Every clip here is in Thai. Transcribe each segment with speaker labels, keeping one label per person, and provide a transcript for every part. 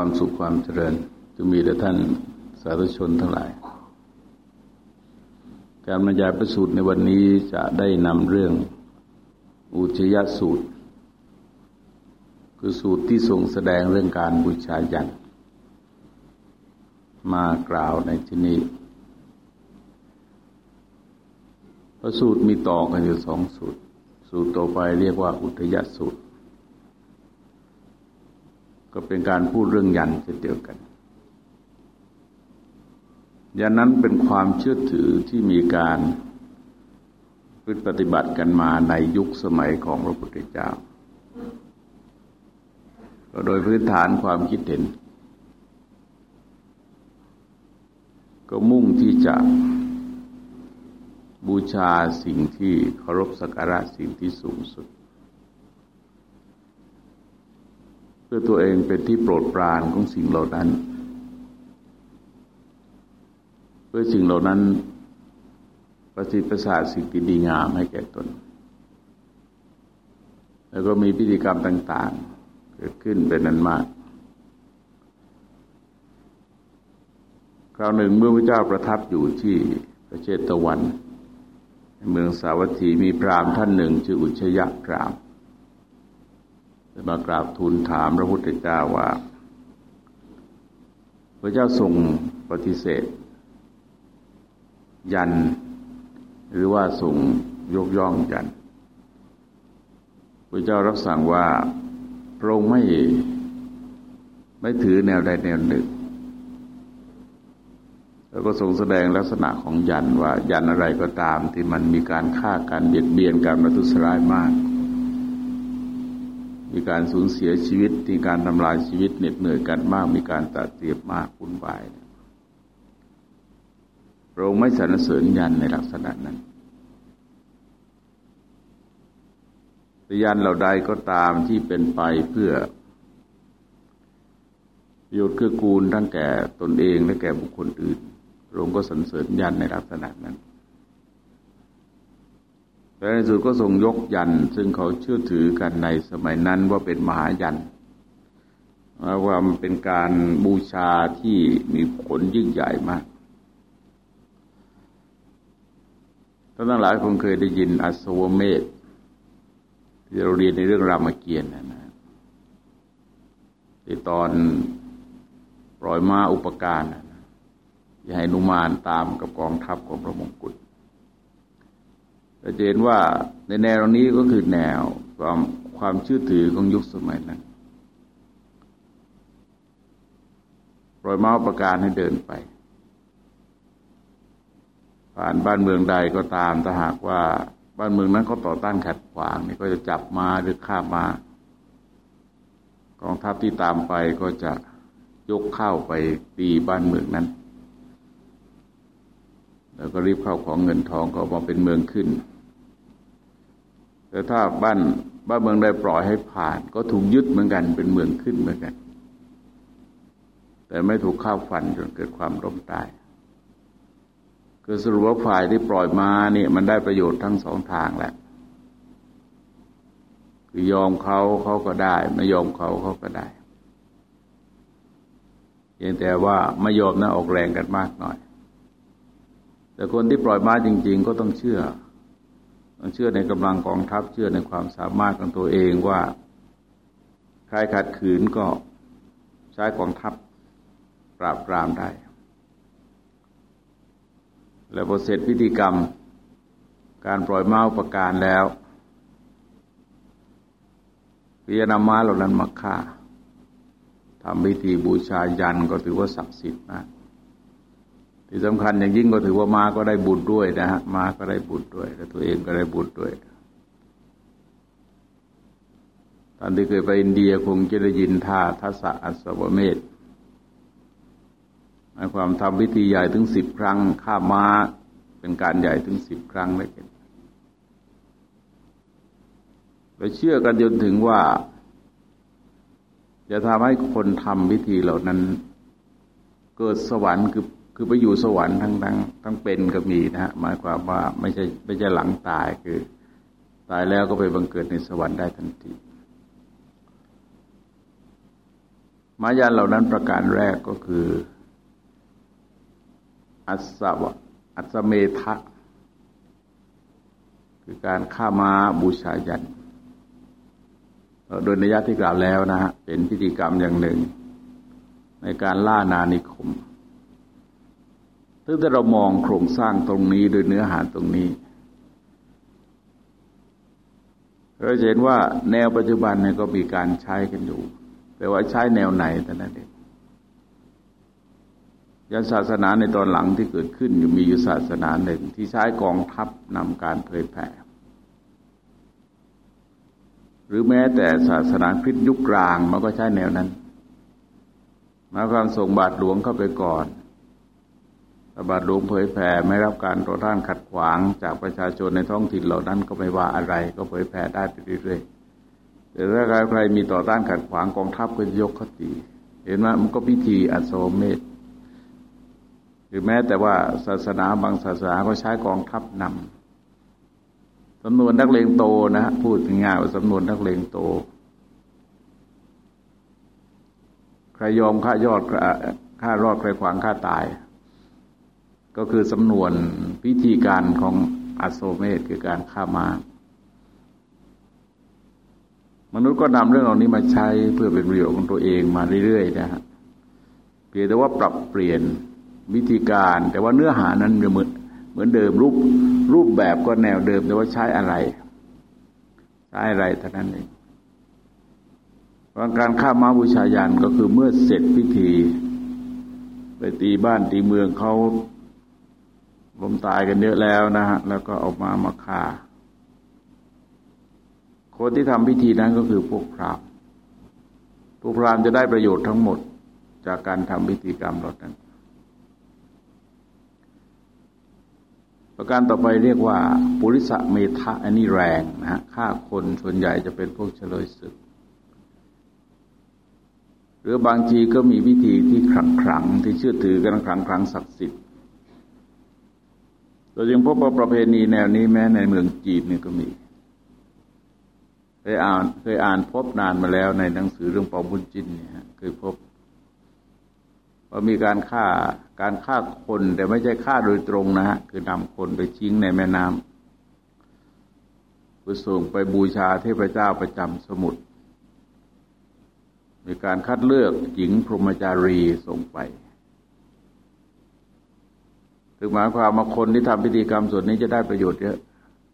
Speaker 1: ความสุขความเจริญจะมีแด่ท่านสาธุชนทั้งหลาย การบรรยายประสูตรในวันนี้จะได้นำเรื่องอุชยสูตร คือสูตรที่ทรงแสดงเรื่องการบูชายันมากล่าวในที่นี้พระสูตรมีต่อกันอยู่สองสูตร สูตรต่อไปเรียกว่าอุทยสูตร ก็เป็นการพูดเรื่องยันเช่นเดียวกัน ยันนั้นเป็นความเชื่อถือที่มีการพฤติปฏิบัติกันมาในยุคสมัยของพระพุทธเจ้า ก็โดยพื้นฐานความคิดเห็น ก็มุ่งที่จะบูชาสิ่งที่เคารพสักการะสิ่งที่สูงสุด เพื่อตัวเองเป็นที่โปรดปรานของสิ่งเหล่านั้น เพื่อสิ่งเหล่านั้น ประสิทธิ์ประสาทสิ่งที่ดีงามให้แก่ตน แล้วก็มีพิธีกรรมต่างๆ เกิดขึ้นเป็นนั้นมาก คราวหนึ่งเมื่อพระเจ้าประทับอยู่ที่ประเชตะวัน เมืองสาวัตถีมีพราหมณ์ท่านหนึ่งชื่ออุชยะพราหมณ์ มากราบทูลถามพระพุทธเจ้าว่า พระเจ้าทรงปฏิเสธ ยัน หรือว่าทรงยกย่องยัน พระเจ้ารับสั่งว่าพระองค์ไม่ไม่ถือแนวใดแนวหนึ่งแล้วก็ทรงแสดงลักษณะของยันว่ายันอะไรก็ตามที่มันมีการฆ่ากันเบียดเบียนการประทุษร้ายมาก มีการสูญเสียชีวิต มีการทำลายชีวิตเหน็ดเหนื่อยกันมาก มีการตัดเตียบมากวุ่นวายเราไม่สรรเสริญยันในลักษณะนั้นยันเหล่าใดก็ตามที่เป็นไปเพื่อประโยชน์เกื้อกูลทั้งแก่ตนเองและแก่บุคคลอื่นระองค์ก็สรรเสริญยันในลักษณะนั้น แต่ในสุดก็ทรงยกยัน ซึ่งเขาเชื่อถือกันในสมัยนั้นว่าเป็นมหายันว่ามันเป็นการบูชาที่มีผลยิ่งใหญ่มากท่านทั้งหลายคงเคยได้ยินอสวเมธที่เราเรียนในเรื่องรามเกียรติ์นะที่ตอนปล่อยมาอุปการนะย่ให้นุมานตามกับกองทัพของพระมงกุฎ จะเห็นว่าในแนวนี้ก็คือแนวความความเชื่อถือของยุคสมัยนั้นปล่อยม้าประการให้เดินไป ผ่านบ้านเมืองใดก็ตามถ้าหากว่าบ้านเมืองนั้นเขาต่อต้านขัดขวางนี่ก็จะจับมาหรือฆ่ามากองทัพที่ตามไปก็จะยกเข้าไปตีบ้านเมืองนั้น แล้วก็รีบเข้าของเงินทองก็มาเป็นเมืองขึ้น แต่ถ้าบ้านบ้านเมืองได้ปล่อยให้ผ่าน ก็ถูกยึดเหมือนกันเป็นเมืองขึ้นเหมือนกัน แต่ไม่ถูกข้าวฟันจนเกิดความร่มตายคือสรุปว่าฝ่ายที่ปล่อยมาเนี่ยมันได้ประโยชน์ทั้งสองทางแหละคือยอมเขาเขาก็ได้ ไม่ยอมเขาเขาก็ได้เพียงแต่ว่าไม่ยอมนะออกแรงกันมากหน่อย แต่คนที่ปล่อยมาจริง ๆ ก็ต้องเชื่อ ต้องเชื่อในกำลังกองทัพเชื่อในความสามารถของตัวเองว่าใครขัดขืนก็ใช้กองทัพปราบปรามได้ แล้วพอเสร็จพิธีกรรม การปล่อยม้าประการแล้วพิจารณาม้าเหล่านั้นมาฆ่าทำพิธีบูชายันก็ถือว่าศักดิ์สิทธิ์มาก ที่สำคัญอย่างยิ่งก็ถือว่ามาก็ได้บุญด้วยนะฮะมาก็ได้บุญด้วย และตัวเองก็ได้บุญด้วยตอนที่เคยไปอินเดียคงจะได้ยินท่าทัศอัศวเมธหมายความทำพิธีใหญ่ถึงสิบครั้ง ข้าม้าเป็นการใหญ่ถึงสิบครั้งเลยกันไปเชื่อกันจนถึงว่า จะทำให้คนทำพิธีเหล่านั้น เกิดสวรรค์คือ คือไปอยู่สวรรค์ทั้งทั้งทั้งเป็นก็มีนะฮะหมายความว่าไม่ใช่ไม่ใช่หลังตายคือ ตายแล้วก็ไปบังเกิดในสวรรค์ได้ทันทีมายันเหล่านั้นประการแรกก็คือ อัศวะอัศเมทะคือการฆ่าม้าบูชายันโดยนิยาที่กล่าวแล้วนะฮะเป็นพิธีกรรมอย่างหนึ่ง ในการล่านานิคม ซึ่งถ้าเรามองโครงสร้างตรงนี้โดยเนื้อหาตรงนี้เราจะเห็นว่าแนวปัจจุบันเนี่ยก็มีการใช้กันอยู่ แต่ว่าใช้แนวไหนแต่นั้นเองยันศาสนาในตอนหลังที่เกิดขึ้นอยู่มีอยู่ศาสนาหนึ่งที่ใช้กองทัพนำการเผยแผ่หรือแม้แต่ศาสนาคริสต์ยุคกลางมันก็ใช้แนวนั้น มาความส่งบาทหลวงเข้าไปก่อน บาทหลวงเผยแผ่ไม่รับการต่อต้านขัดขวางจากประชาชนในท้องถิ่นเหล่านั้นก็ไม่ว่าอะไร ก็เผยแผ่ได้ไปเรื่อยๆแต่ถ้าใครมีต่อต้านขัดขวางกองทัพก็ยกขตีเห็นไหมมันก็พิธีอัศวเมธหรือแม้แต่ว่าศาสนาบางศาสนาก็ใช้กองทัพนำสำนวนนักเลงโตนะฮะพูดง่ายว่าสำนวนนักเลงโตใครยอมฆ่ายอดฆ่ารอดใครขวางฆ่าตาย ก็คือสำนวนพิธีการของอัโซเมตคือการฆ่ามา มนุษย์ก็นำเรื่องเหล่านี้มาใช้เพื่อเป็นประโยชน์ของตัวเองมาเรื่อยๆนะฮะเพียงแต่ว่าปรับเปลี่ยนวิธีการ แต่ว่าเนื้อหานั้นเหมือนเหมือนเดิมรูปรูปแบบก็แนวเดิม แต่ว่าใช้อะไร ใช้อะไรเท่านั้นเองการฆ่าม้าบูชายันก็คือเมื่อเสร็จพิธี ไปตีบ้านตีเมืองเขา ล้มตายกันเยอะแล้วนะฮะ แล้วก็ออกมามาฆ่า คนที่ทำพิธีนั้นก็คือพวกพราหมณ์ พวกพราหมณ์จะได้ประโยชน์ทั้งหมดจากการทำพิธีกรรมเหล่านั้น ประการต่อไปเรียกว่าปุริสเมทะอันนี้แรงนะฮะฆ่าคนส่วนใหญ่จะเป็นพวกเฉลยศึก หรือบางทีก็มีวิธีที่ขลังขลังที่เชื่อถือกันขลังขลังศักดิ์สิทธิ์ โดยยังพบว่าประเพณีแนวนี้แม้ในเมืองจีนนี่ก็มีเคยอ่านเคยอ่านพบนานมาแล้วในหนังสือเรื่องปอบุญจินเนี่ยเคยพบว่ามีการฆ่าการฆ่าคนแต่ไม่ใช่ฆ่าโดยตรงนะฮะคือนำคนไปทิ้งในแม่น้ำเพื่อส่งไปบูชาเทพเจ้าประจำสมุทรมีการคัดเลือกหญิงพรหมจารีส่งไป ถึงหมายความว่าคนที่ทำพิธีกรรมส่วนนี้จะได้ประโยชน์เยอะ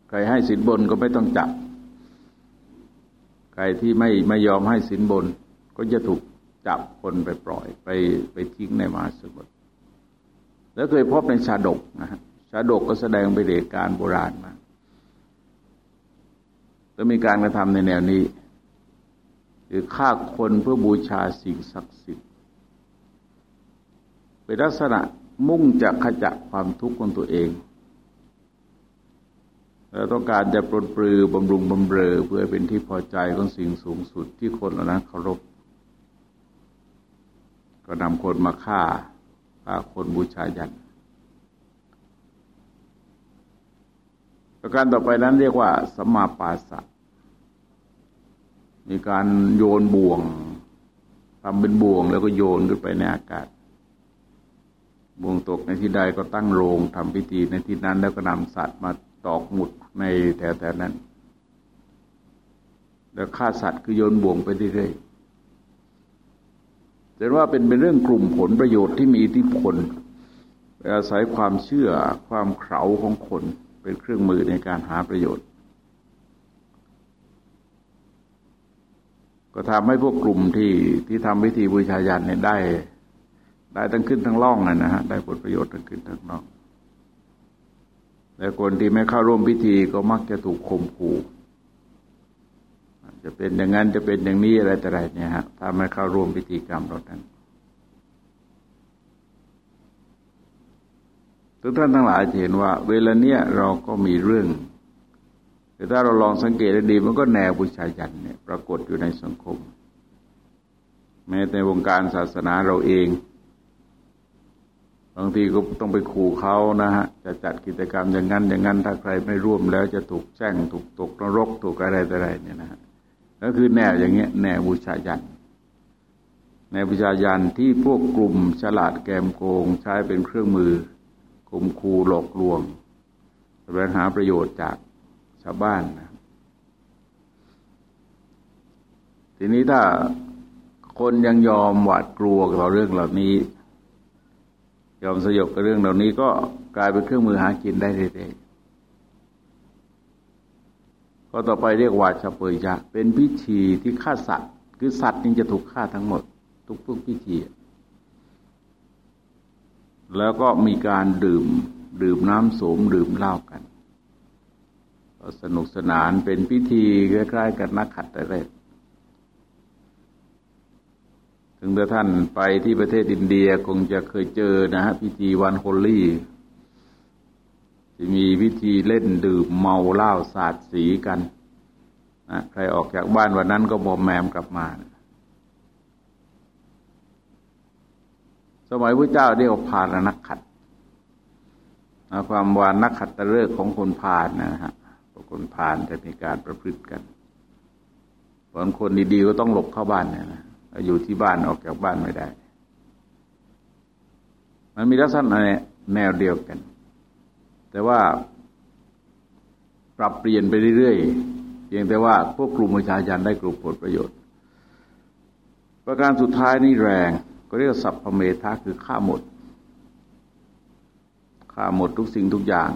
Speaker 1: ใครให้สินบนก็ไม่ต้องจับใครที่ไม่ไม่ยอมให้สินบน ก็จะถูกจับคนไปปล่อย ไปไปทิ้งในมหาสมุทรแล้วเคยพบในชาดกนะฮะชาดกก็แสดงไปเหตุการณ์โบราณมาแล้วมีการกระทำในแนวนี้ คือฆ่าคนเพื่อบูชาสิ่งศักดิ์สิทธิ์เป็นลักษณะ มุ่งจะขจัดความทุกข์ของตัวเองแล้วต้องการจะปลดปลือบำรุงบำเรอเพื่อเป็นที่พอใจของสิ่งสูงสุดที่คนเหล่านั้นเคารพ ก็นำคนมาฆ่าฆ่าคนบูชายันประการต่อไปนั้นเรียกว่าสมาปาสะมีการโยนบ่วงทำเป็นบ่วงแล้วก็โยนขึ้นไปในอากาศ บ่วงตกในที่ใดก็ตั้งโรงทำพิธีในที่นั้น แล้วก็นำสัตว์มาตอกหมุดในแถวๆนั้น แล้วฆ่าสัตว์คือโยนบ่วงไปเรื่อยๆแต่ว่าเป็นเป็นเรื่องกลุ่มผลประโยชน์ที่มีอิทธิพลอาศัยความเชื่อความเข่าของคนเป็นเครื่องมือในการหาประโยชน์ ก็ทำให้พวกกลุ่มที่ที่ทำวิธีบูชายันเนี่ยได้ ได้ทั้งขึ้นทั้งล่องนะฮะได้ผลประโยชน์ทั้งขึ้นทั้งล่องแต่คนที่ไม่เข้าร่วมพิธีก็มักจะถูกข่มขู่จะเป็นอย่างนั้นจะเป็นอย่างนี้อะไรแต่ไรเนี่ยฮะถ้าไม่เข้าร่วมพิธีกรรมเรานั้นทุกท่านทั้งหลายเห็นว่า เวลาเนี้ยเราก็มีเรื่องแต่ถ้าเราลองสังเกตดีมันก็แนวบูชายันเนี่ยปรากฏอยู่ในสังคม แม้ในวงการศาสนาเราเอง บางทีก็ต้องไปขู่เขานะฮะ จะจัดกิจกรรมอย่างนั้นอย่างนั้น ถ้าใครไม่ร่วมแล้วจะถูกแจ้งถูกตกนรกถูกอะไรแต่ไรเนี่ยนะฮะก็คือแนวอย่างเงี้ยแนวบูชายันในวิชายันที่พวกกลุ่มฉลาดแกมโกงใช้เป็นเครื่องมือคุมคู่หลอกลวงแสวงหาประโยชน์จากชาวบ้านนะทีนี้ถ้าคนยังยอมหวาดกลัวกับเรื่องเหล่านี้ ยอมสยบกับเรื่องเหล่านี้ก็กลายเป็นเครื่องมือหากินได้เรื่อยๆก็ต่อไปเรียกว่าชาเปยยะ เป็นพิธีที่ฆ่าสัตว์ คือสัตว์นี่จะถูกฆ่าทั้งหมด ทุกๆพิธี แล้วก็มีการดื่ม ดื่มน้ำโสมดื่มเหล้ากันสนุกสนานเป็นพิธีคล้ายๆกับนักขัดตะเรศ ถึงถ้าท่านไปที่ประเทศอินเดียคงจะเคยเจอนะฮะพิธีวันโฮลี่จะมีพิธีเล่นดื่มเมาเหล้าสาดสีกันนะใครออกจากบ้านวันนั้นก็บอมแมมกลับมาสมัยพระเจ้าเรียกว่าพาลนักขัดความวานนักขัดตะเลิกของคนพาลนะฮะคนพาลจะมีการประพฤติกันผลคนดีๆก็ต้องหลบเข้าบ้านเนี่ยนะ อยู่ที่บ้านออกจากบ้านไม่ได้ มันมีลักษณะแนวเดียวกัน แต่ว่าปรับเปลี่ยนไปเรื่อยๆเพียงแต่ว่าพวกกลุ่มประชาชนได้กลุ่มผลประโยชน์ ประการสุดท้ายนี่แรงก็เรียกสัพพเมธาคือฆ่าหมดฆ่าหมดทุกสิ่งทุกอย่าง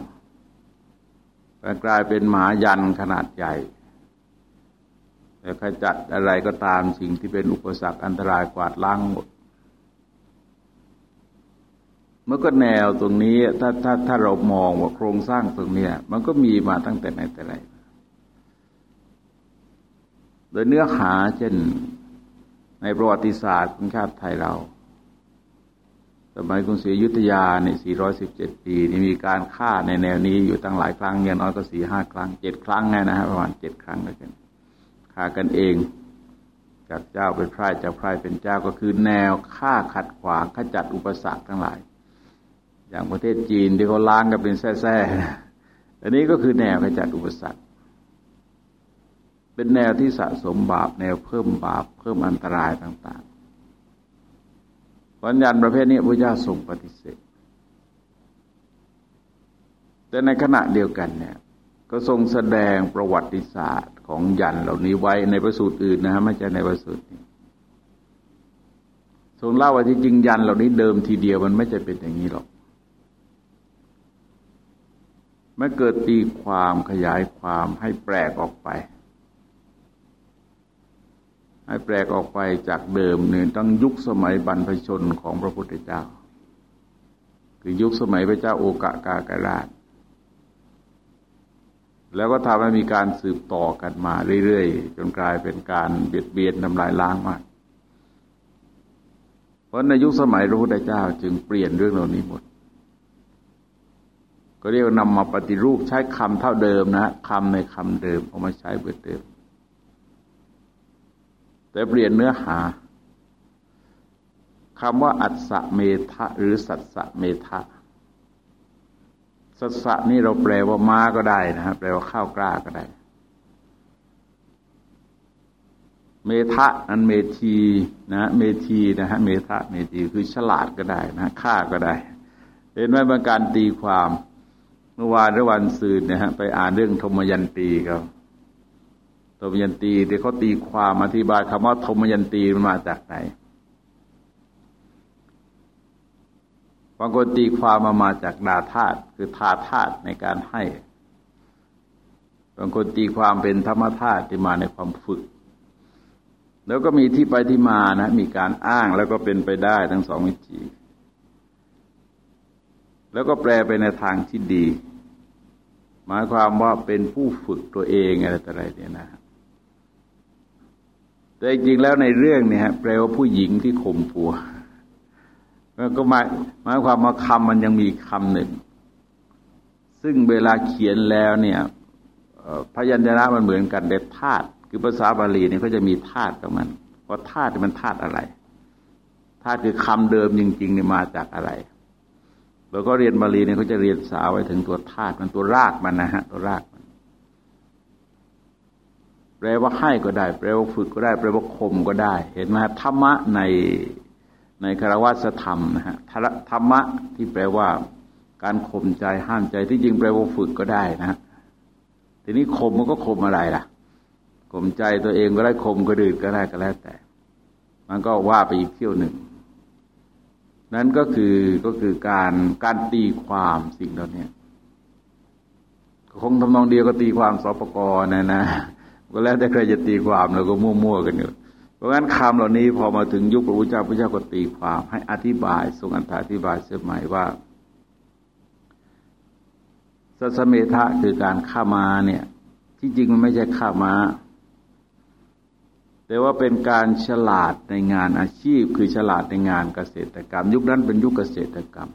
Speaker 1: กลายเป็นหมายันขนาดใหญ่ แต่ขจัดอะไรก็ตามสิ่งที่เป็นอุปสรรคอันตรายกวาดล้างหมดเมื่อก็แนวตรงนี้ถ้าถ้าถ้าเรามองว่าโครงสร้างตรงนี้มันก็มีมาตั้งแต่ไหนแต่ไรโดยเนื้อหาเช่นในประวัติศาสตร์ของชาติไทยเรา สมัยกรุงศรีอยุธยาใน 417 ปีนี่มีการฆ่าในแนวนี้อยู่ตั้งหลายครั้งเนี่ยน้อยก็สี่ห้าครั้งเจ็ดครั้งไงนะฮะประมาณเจ็ดครั้งด้วยกัน ฆ่ากันเอง จากเจ้าเป็นพระจากพระเป็นเจ้าก็คือแนวฆ่าขัดขวางขจัดอุปสรรคทั้งหลาย อย่างประเทศจีนที่เขาล้างกันเป็นแท้ๆอันนี้ก็คือแนวขจัดอุปสรรค เป็นแนวที่สะสมบาป แนวเพิ่มบาป เพิ่มอันตรายต่างๆปัญญาประเภทนี้พระเจ้าทรงปฏิเสธแต่ในขณะเดียวกันเนี่ย ก็ทรงแสดงประวัติศาสตร์ ของยันเหล่านี้ไว้ในประสูตรอื่นนะฮะไม่ใช่ในประสูตรนี้ทรงเล่าว่าที่จริงยันเหล่านี้เดิมทีเดียวมันไม่จะเป็นอย่างนี้หรอกไม่เกิดตีความขยายความให้แปลกออกไป ให้แปลกออกไปจากเดิมเนี่ยตั้งยุคสมัยบรรพชนของพระพุทธเจ้า คือยุคสมัยพระเจ้าโอกะกากราช แล้วก็ทำให้มีการสืบต่อกันมาเรื่อยๆ จนกลายเป็นการเบียดเบียนทำลายล้างมาก เพราะในยุคสมัยพระพุทธเจ้าจึงเปลี่ยนเรื่องเหล่านี้หมด ก็เรียกนำมาปฏิรูปใช้คำเท่าเดิมนะคำในคำเดิมเอามาใช้เบือเดิม แต่เปลี่ยนเนื้อหาคำว่าอัศเมทะหรือสัตสเมทะ สัสะนี่เราแปลว่าม้าก็ได้นะครับแปลว่าข้าวกล้าก็ได้ เมทะนั้นเมทีนะเมทีนะฮะเมทะเมทีคือฉลาดก็ได้นะฆ่าก็ได้ เห็นไหมบางการตีความเมื่อวานหรือวันซืนนะฮะไปอ่านเรื่องธมยันตีเขาธมยันตีที่เขาตีความอธิบายคำว่าธมยันตีมันมาจากไหน บางคนตีความมามาจากดาธาตุคือธาธาตุในการให้ บางคนตีความเป็นธรรมธาตุที่มาในความฝึก แล้วก็มีที่ไปที่มานะ มีการอ้างแล้วก็เป็นไปได้ทั้งสองวิธี แล้วก็แปลไปในทางที่ดี หมายความว่าเป็นผู้ฝึกตัวเองอะไรต่ออะไรเนี่ยนะแต่จริงแล้วในเรื่องเนี่ยแปลว่าผู้หญิงที่ข่มผัว ก็หมายหมายความว่าคำมันยังมีคำหนึ่ง ซึ่งเวลาเขียนแล้วเนี่ยพยัญชนะมันเหมือนกันแต่ธาตุคือภาษาบาลีเนี่ยเขาจะมีธาตุกับมันว่าธาตุมันธาตุอะไรธาตุคือคำเดิมจริงๆเนี่ยมาจากอะไรเราก็เรียนบาลีเนี่ยเขาจะเรียนสาวไว้ถึงตัวธาตุมันตัวรากมันนะฮะตัวรากมันแปลว่าให้ก็ได้ แปลว่าฝึกก็ได้ แปลว่าข่มก็ได้ เห็นไหมธรรมะใน ในคารวะธรรมนะฮะธรรมะที่แปลว่า การข่มใจห้ามใจที่จริงแปลว่าฝึกก็ได้นะ ทีนี้ข่มมันก็ข่มอะไรล่ะข่มใจตัวเองก็ได้ข่มก็ดื่นก็ได้ก็แล้วแต่ มันก็ว่าไปอีกเที่ยวหนึ่ง นั้นก็คือก็คือการการตีความสิ่งเหล่านี้คงทำนองเดียวก็ตีความสปกรนะนะก็แล้วแต่ใครจะตีความเราก็มั่วๆกันอยู่ ราะงั้นคำเหล่านี้พอมาถึงยุคพระพุทธเจ้าพระเจ้าก็ตีความให้อธิบายทรงอธิบายเสมัยว่าสัสเมทะคือการฆ่ามาเนี่ย ที่จริงมันไม่ใช่ฆ่ามาแต่ว่าเป็นการฉลาดในงานอาชีพ คือฉลาดในงานเกษตรกรรม ยุคนั้นเป็นยุคเกษตรกรรม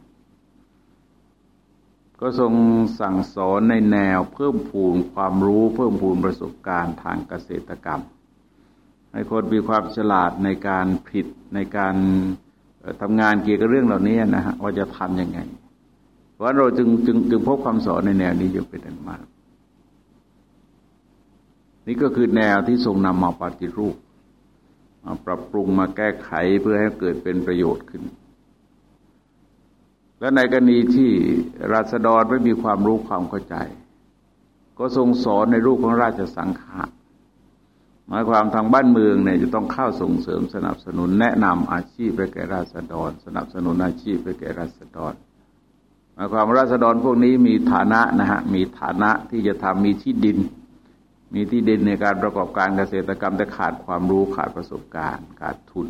Speaker 1: ก็ทรงสั่งสอนในแนวเพิ่มพูนความรู้เพิ่มพูนประสบการณ์ทางเกษตรกรรม ให้คนมีความฉลาดในการผิดในการทำงานเกี่ยวกับเรื่องเหล่านี้นะฮะว่าจะทำยังไง เพราะเราจึงจึงจึงพบคำสอนในแนวนี้อยู่เป็นอันมาก นี่ก็คือแนวที่ทรงนำมาปฏิรูปมาปรับปรุงมาแก้ไขเพื่อให้เกิดเป็นประโยชน์ขึ้น และในกรณีที่ราษฎรไม่มีความรู้ความเข้าใจ ก็ทรงสอนในรูปของราชสังฆะห มายความทางบ้านเมืองเนี่ยจะต้องเข้าส่งเสริมสนับสนุนแนะนำอาชีพไปแก่ราษฎร สนับสนุนอาชีพไปแก่ราษฎรหมายความราษฎรพวกนี้มีฐานะนะฮะมีฐานะที่จะทำมีที่ดิน มีที่ดินในการประกอบการเกษตรกรรมแต่ขาดความรู้ขาดประสบการณ์ ขาดทุน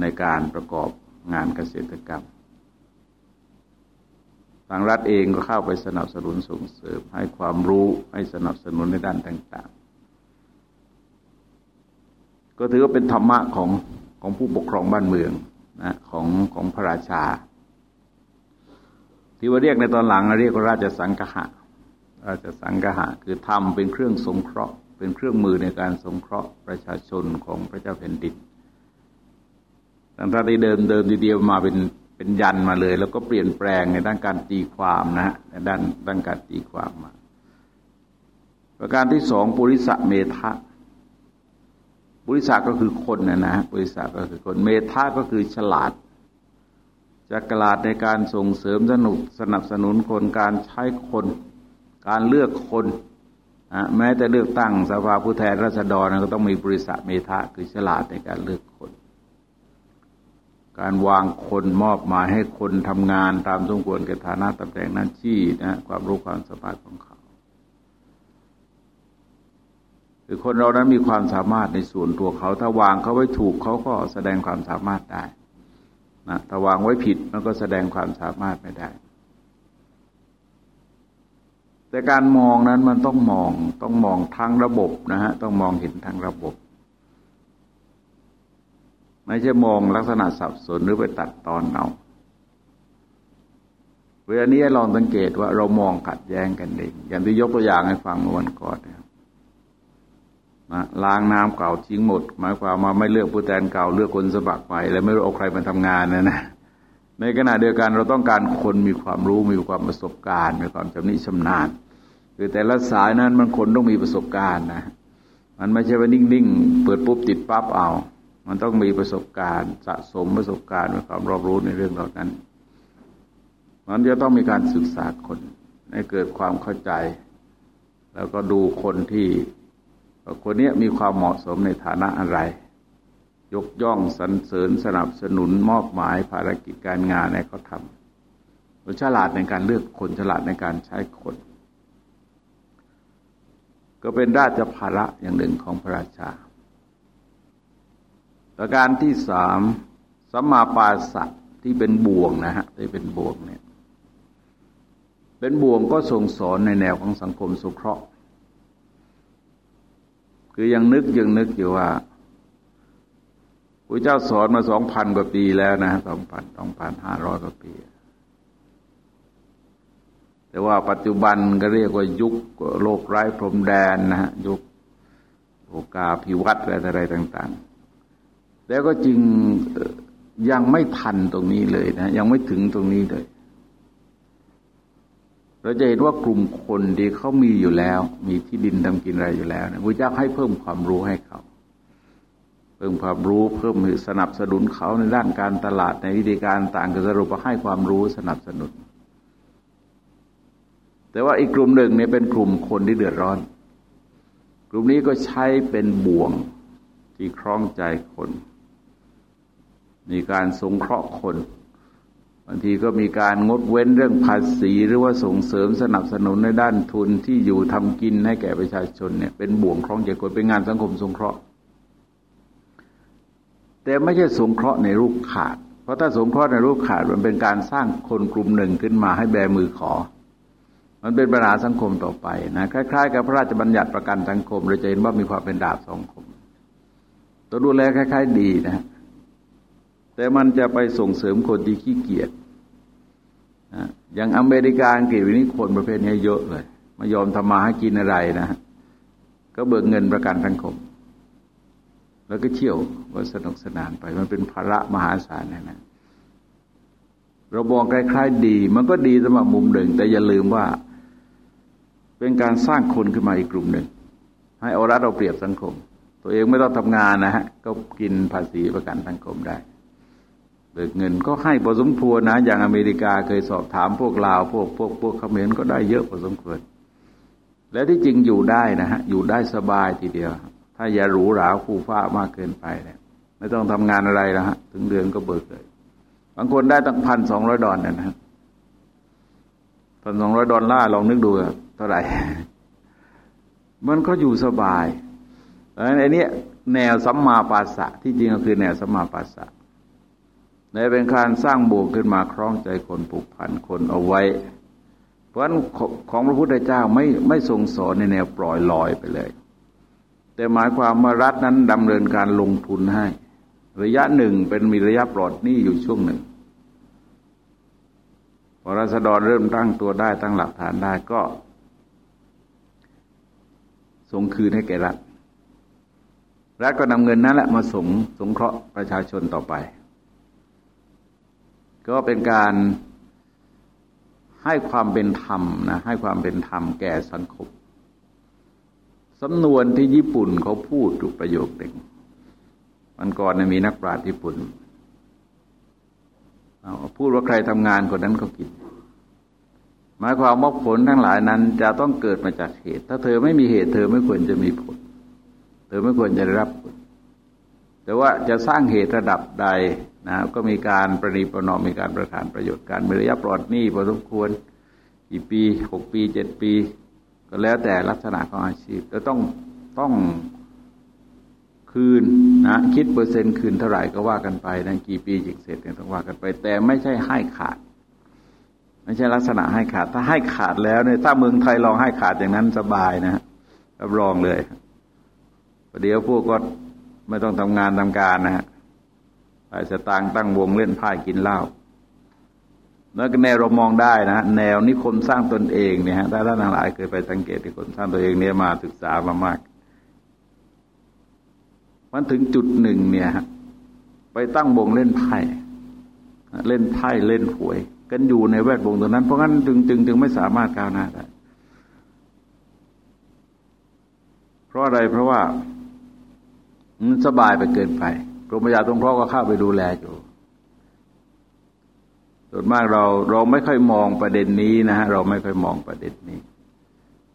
Speaker 1: ในการประกอบงานเกษตรกรรมทางรัฐเองก็เข้าไปสนับสนุนส่งเสริมให้ความรู้ให้สนับสนุนในด้านต่างๆ ก็ถือว่าเป็นธรรมะของของผู้ปกครองบ้านเมืองนะของของพระราชา ที่ว่าเรียกในตอนหลังเรียกว่าราชสังฆะราชสังหะคือทำเป็นเครื่องสงเคราะห์ เป็นเครื่องมือในการสงเคราะห์ประชาชนของพระเจ้าแผ่นดินตั้งแต่ที่เดิมเดิมทีเดียวมาเป็นเป็นยันมาเลย แล้วก็เปลี่ยนแปลงในด้านการตีความนะฮะในด้านด้านการตีความมาประการที่สองปุริสะเมทะ ปุริสะก็คือคนนะนะปุริสะก็คือคนเมทะก็คือฉลาดจักรลาดในการส่งเสริมสนุกสนับสนุนคนการใช้คน การเลือกคนแม้แต่เลือกตั้งสภาผู้แทนราษฎรก็ต้องมีบริษัทเมทะคือฉลาดในการเลือกคน การวางคนมอบหมายให้คนทำงานตามสมควรแก่ฐานะตำแหน่งนั้นชี้นะความรู้ความสามารถของเขา คือคนเรานั้นมีความสามารถในส่วนตัวเขาถ้าวางเขาไว้ถูกเขาก็แสดงความสามารถได้นะถ้าวางไว้ผิดมันก็แสดงความสามารถไม่ได้ แต่การมองนั้นมันต้องมองต้องมองทั้งระบบนะฮะต้องมองเห็นทั้งระบบ ไม่ใช่มองลักษณะสับสนหรือไปตัดตอนเอาเวลานี้ลองสังเกตว่าเรามองขัดแย้งกันเองอย่างที่ยกตัวอย่างให้ฟังเมื่อวันก่อนนะล้างน้ำเก่าทิ้งหมด หมายความว่าไม่เลือกผู้แทนเก่าเลือกคนสมัครใหม่แล้วไม่รู้เอาใครมาทำงานนะนะในขณะเดียวกันเราต้องการคนมีความรู้มีความประสบการณ์ มีความชำนิชำนาญคือแต่ละสายนั้นมันคนต้องมีประสบการณ์นะมันไม่ใช่ว่านิ่งๆ เปิดปุ๊บติดปั๊บเอา มันต้องมีประสบการณ์สะสมประสบการณ์มีความรอบรู้ในเรื่องเหล่านั้นมันจะต้องมีการศึกษาคนให้เกิดความเข้าใจ แล้วก็ดูคนที่ คนนี้มีความเหมาะสมในฐานะอะไร ยกย่องสรรเสริญสนับสนุนมอบหมายภารกิจการงานให้เขาทำคนฉลาดในการเลือกคนฉลาดในการใช้คน ก็เป็นราชภาระอย่างหนึ่งของพระราชาประการที่สามสัมมาปาสัตที่เป็นบ่วงนะฮะที่เป็นบ่วงเนี่ย เป็นบ่วงก็ส่งสอนในแนวของสังคมสุเคราะห์ คือยังนึกยังนึกอยู่ว่าพระเจ้าสอนมาสองพันกว่าปีแล้วนะสองพันสองพันห้าร้อยกว่าปี แต่ว่าปัจจุบันก็เรียกว่ายุคโลกไร้พรมแดนนะฮะยุคโอกาพิวัตรอะไรต่าง ๆ แล้วก็จริงยังไม่ทันตรงนี้เลยนะ ยังไม่ถึงตรงนี้เลย เราจะเห็นว่ากลุ่มคนที่เขามีอยู่แล้ว มีที่ดินทำกินอะไรอยู่แล้วนะพระเจ้าให้เพิ่มความรู้ให้เขา เพิ่มความรู้เพิ่มสนับสนุนเขาในด้านการตลาดในวิธีการต่างก็สรุปว่าให้ความรู้สนับสนุน แต่ว่าอีกกลุ่มหนึ่งเนี่ยเป็นกลุ่มคนที่เดือดร้อน กลุ่มนี้ก็ใช้เป็นบ่วงที่คล้องใจคน มีการสงเคราะห์คน บางทีก็มีการงดเว้นเรื่องภาษีหรือว่าส่งเสริมสนับสนุนในด้านทุนที่อยู่ทำกินให้แก่ประชาชนเนี่ยเป็นบ่วงคล้องใจคนเป็นงานสังคมสงเคราะห์ แต่ไม่ใช่สงเคราะห์ในรูปขาด เพราะถ้าสงเคราะห์ในรูปขาดมันเป็นการสร้างคนกลุ่มหนึ่งขึ้นมาให้แบมือขอ มันเป็นปัญหาสังคมต่อไปนะคล้าย ๆ กับพระราชบัญญัติประกันสังคมเราจะเห็นว่ามีความเป็นดาบสองคม ตัวดูแลคล้าย ๆ ดีนะแต่มันจะไปส่งเสริมคนที่ขี้เกียจ อย่างอเมริกาอังกฤษวันนี้คนประเภทนี้เยอะเลย ไม่ยอมทำมาให้กินอะไรนะ ก็เบิกเงินประกันสังคม แล้วก็เที่ยวก็สนุกสนานไป มันเป็นภาระมหาศาลนะนะเราบอกคล้ายๆดี มันก็ดีสำหรับมุมหนึ่ง แต่อย่าลืมว่า เป็นการสร้างคนขึ้นมาอีกกลุ่มหนึ่ง ให้เอารัดเอาเปรียบสังคม ตัวเองไม่ต้องทำงานนะฮะ ก็กินภาษีประกันสังคมได้ เบิกเงินก็ให้พอสมควรนะ อย่างอเมริกาเคยสอบถามพวกลาว พวกพวกพวกเขมรก็ได้เยอะพอสมควร และที่จริงอยู่ได้นะฮะอยู่ได้สบายทีเดียว ถ้าอย่าหรูหราคู่ฟ้ามากเกินไปเนี่ยไม่ต้องทำงานอะไรแล้วฮะถึงเดือนก็เบิกเลยบางคนได้ตั้งพันสองร้อยดอลนะฮะพันสองร้อยดอลลาร์ลองนึกดูเท่าไหร่ มันก็อยู่สบายอันนี้แนวสัมมาปัสสะที่จริงก็คือแนวสัมมาปัสสะ ในเป็นการสร้างบ่วงขึ้นมาคล้องใจคนผูกพันคนเอาไว้ เพราะฉะนั้นของพระพุทธเจ้าไม่ไม่ทรงสอนในแนวปล่อยลอยไปเลย แต่หมายความว่ารัฐนั้นดำเนินการลงทุนให้ ระยะหนึ่งเป็นมีระยะปลอดหนี้อยู่ช่วงหนึ่งพอรัษฎรเริ่มตั้งตัวได้ตั้งหลักฐานได้ก็ส่งคืนให้แก่รัฐ รัฐก็นำเงินนั้นแหละมาสงสงเคราะห์ประชาชนต่อไป ก็เป็นการให้ความเป็นธรรมนะให้ความเป็นธรรมแก่สังคมสำนวนที่ญี่ปุ่นเขาพูดถูกประโยคหนึ่งมันก่อนมีนักปราชญ์ญี่ปุ่นพูดว่าใครทำงานคนนั้นก็กิน หมายความว่าผลทั้งหลายนั้น จะต้องเกิดมาจากเหตุ ถ้าเธอไม่มีเหตุ เธอไม่ควรจะมีผล เธอไม่ควรจะได้รับผล แต่ว่าจะสร้างเหตุระดับใดนะก็มีการประนีประนอมมีการประทานประโยชน์การมีระยะปลอดหนี้พอสมควรกี่ปีหกปีเจ็ดปี ก็แล้วแต่ลักษณะของอาชีพจะต้องต้องคืนนะคิดเปอร์เซ็นต์คืนเท่าไหร่ก็ว่ากันไปนะกี่ปีจิงเสร็จเนี่ยต้องว่ากันไป แต่ไม่ใช่ให้ขาด ไม่ใช่ลักษณะให้ขาด ถ้าให้ขาดแล้วเนี่ยถ้าเมืองไทยลองให้ขาดอย่างนั้นสบายนะรับรองเลยประเดี๋ยวพวกก็ ไม่ต้องทำงานทำการนะฮะไปสตางตั้งวงเล่นไพ่กินเหล้าแล้วก็แนวเรามองได้นะแนวนิคมสร้างตนเองเนี่ยฮะถ้าท่านหลายเคยไปสังเกตที่คนสร้างตัวเองเนี่ยมาศึกษามามาก มันถึงจุดหนึ่งเนี่ยไปตั้งวงเล่นไพ่เล่นไพ่เล่นหวย กันอยู่ในแวดวงตรงนั้น เพราะงั้นจึงจึงจึงไม่สามารถก้าวหน้าได้ เพราะอะไรเพราะว่า มันสบายไปเกินไปกรมประชาสงเคราะห์ก็เข้าไปดูแลอยู่ส่วนมากเราเราไม่ค่อยมองประเด็นนี้นะฮะเราไม่ค่อยมองประเด็นนี้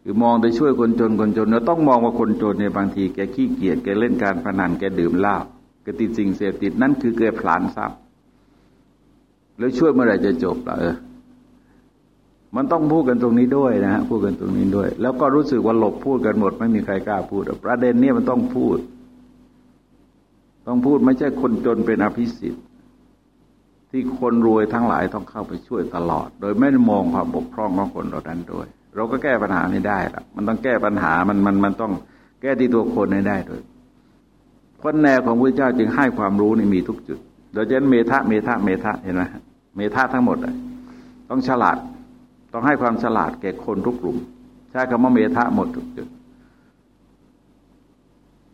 Speaker 1: คือมองแต่ช่วยคนจนคนจนเราต้องมองว่าคนจนในบางทีแกขี้เกียจแกเล่นการพนันแกดื่มเหล้าแกติดสิ่งเสพติดนั่นคือแกผลานทรัพย์แล้วช่วยเมื่อไหร่จะจบล่ะเออ มันต้องพูดกันตรงนี้ด้วยนะฮะพูดกันตรงนี้ด้วย แล้วก็รู้สึกว่าหลบพูดกันหมด ไม่มีใครกล้าพูดประเด็นนี้มันต้องพูด ต้องพูดไม่ใช่คนจนเป็นอภิสิทธิ์ ที่คนรวยทั้งหลายต้องเข้าไปช่วยตลอด โดยไม่มองความบกพร่องของคนเราดันด้วย เราก็แก้ปัญหาไม่ได้ละมันต้องแก้ปัญหามันมันมันต้องแก้ที่ตัวคนให้ได้ด้วยคนแนวของพระเจ้าจึงให้ความรู้นี่มีทุกจุด โดยเฉพาะเมทะเมทะเมทะเห็นไหมเมทะทั้งหมดเลยต้องฉลาด ต้องให้ความฉลาดแก่คนทุกกลุ่มใช้คำว่าเมทะหมดทุกจุด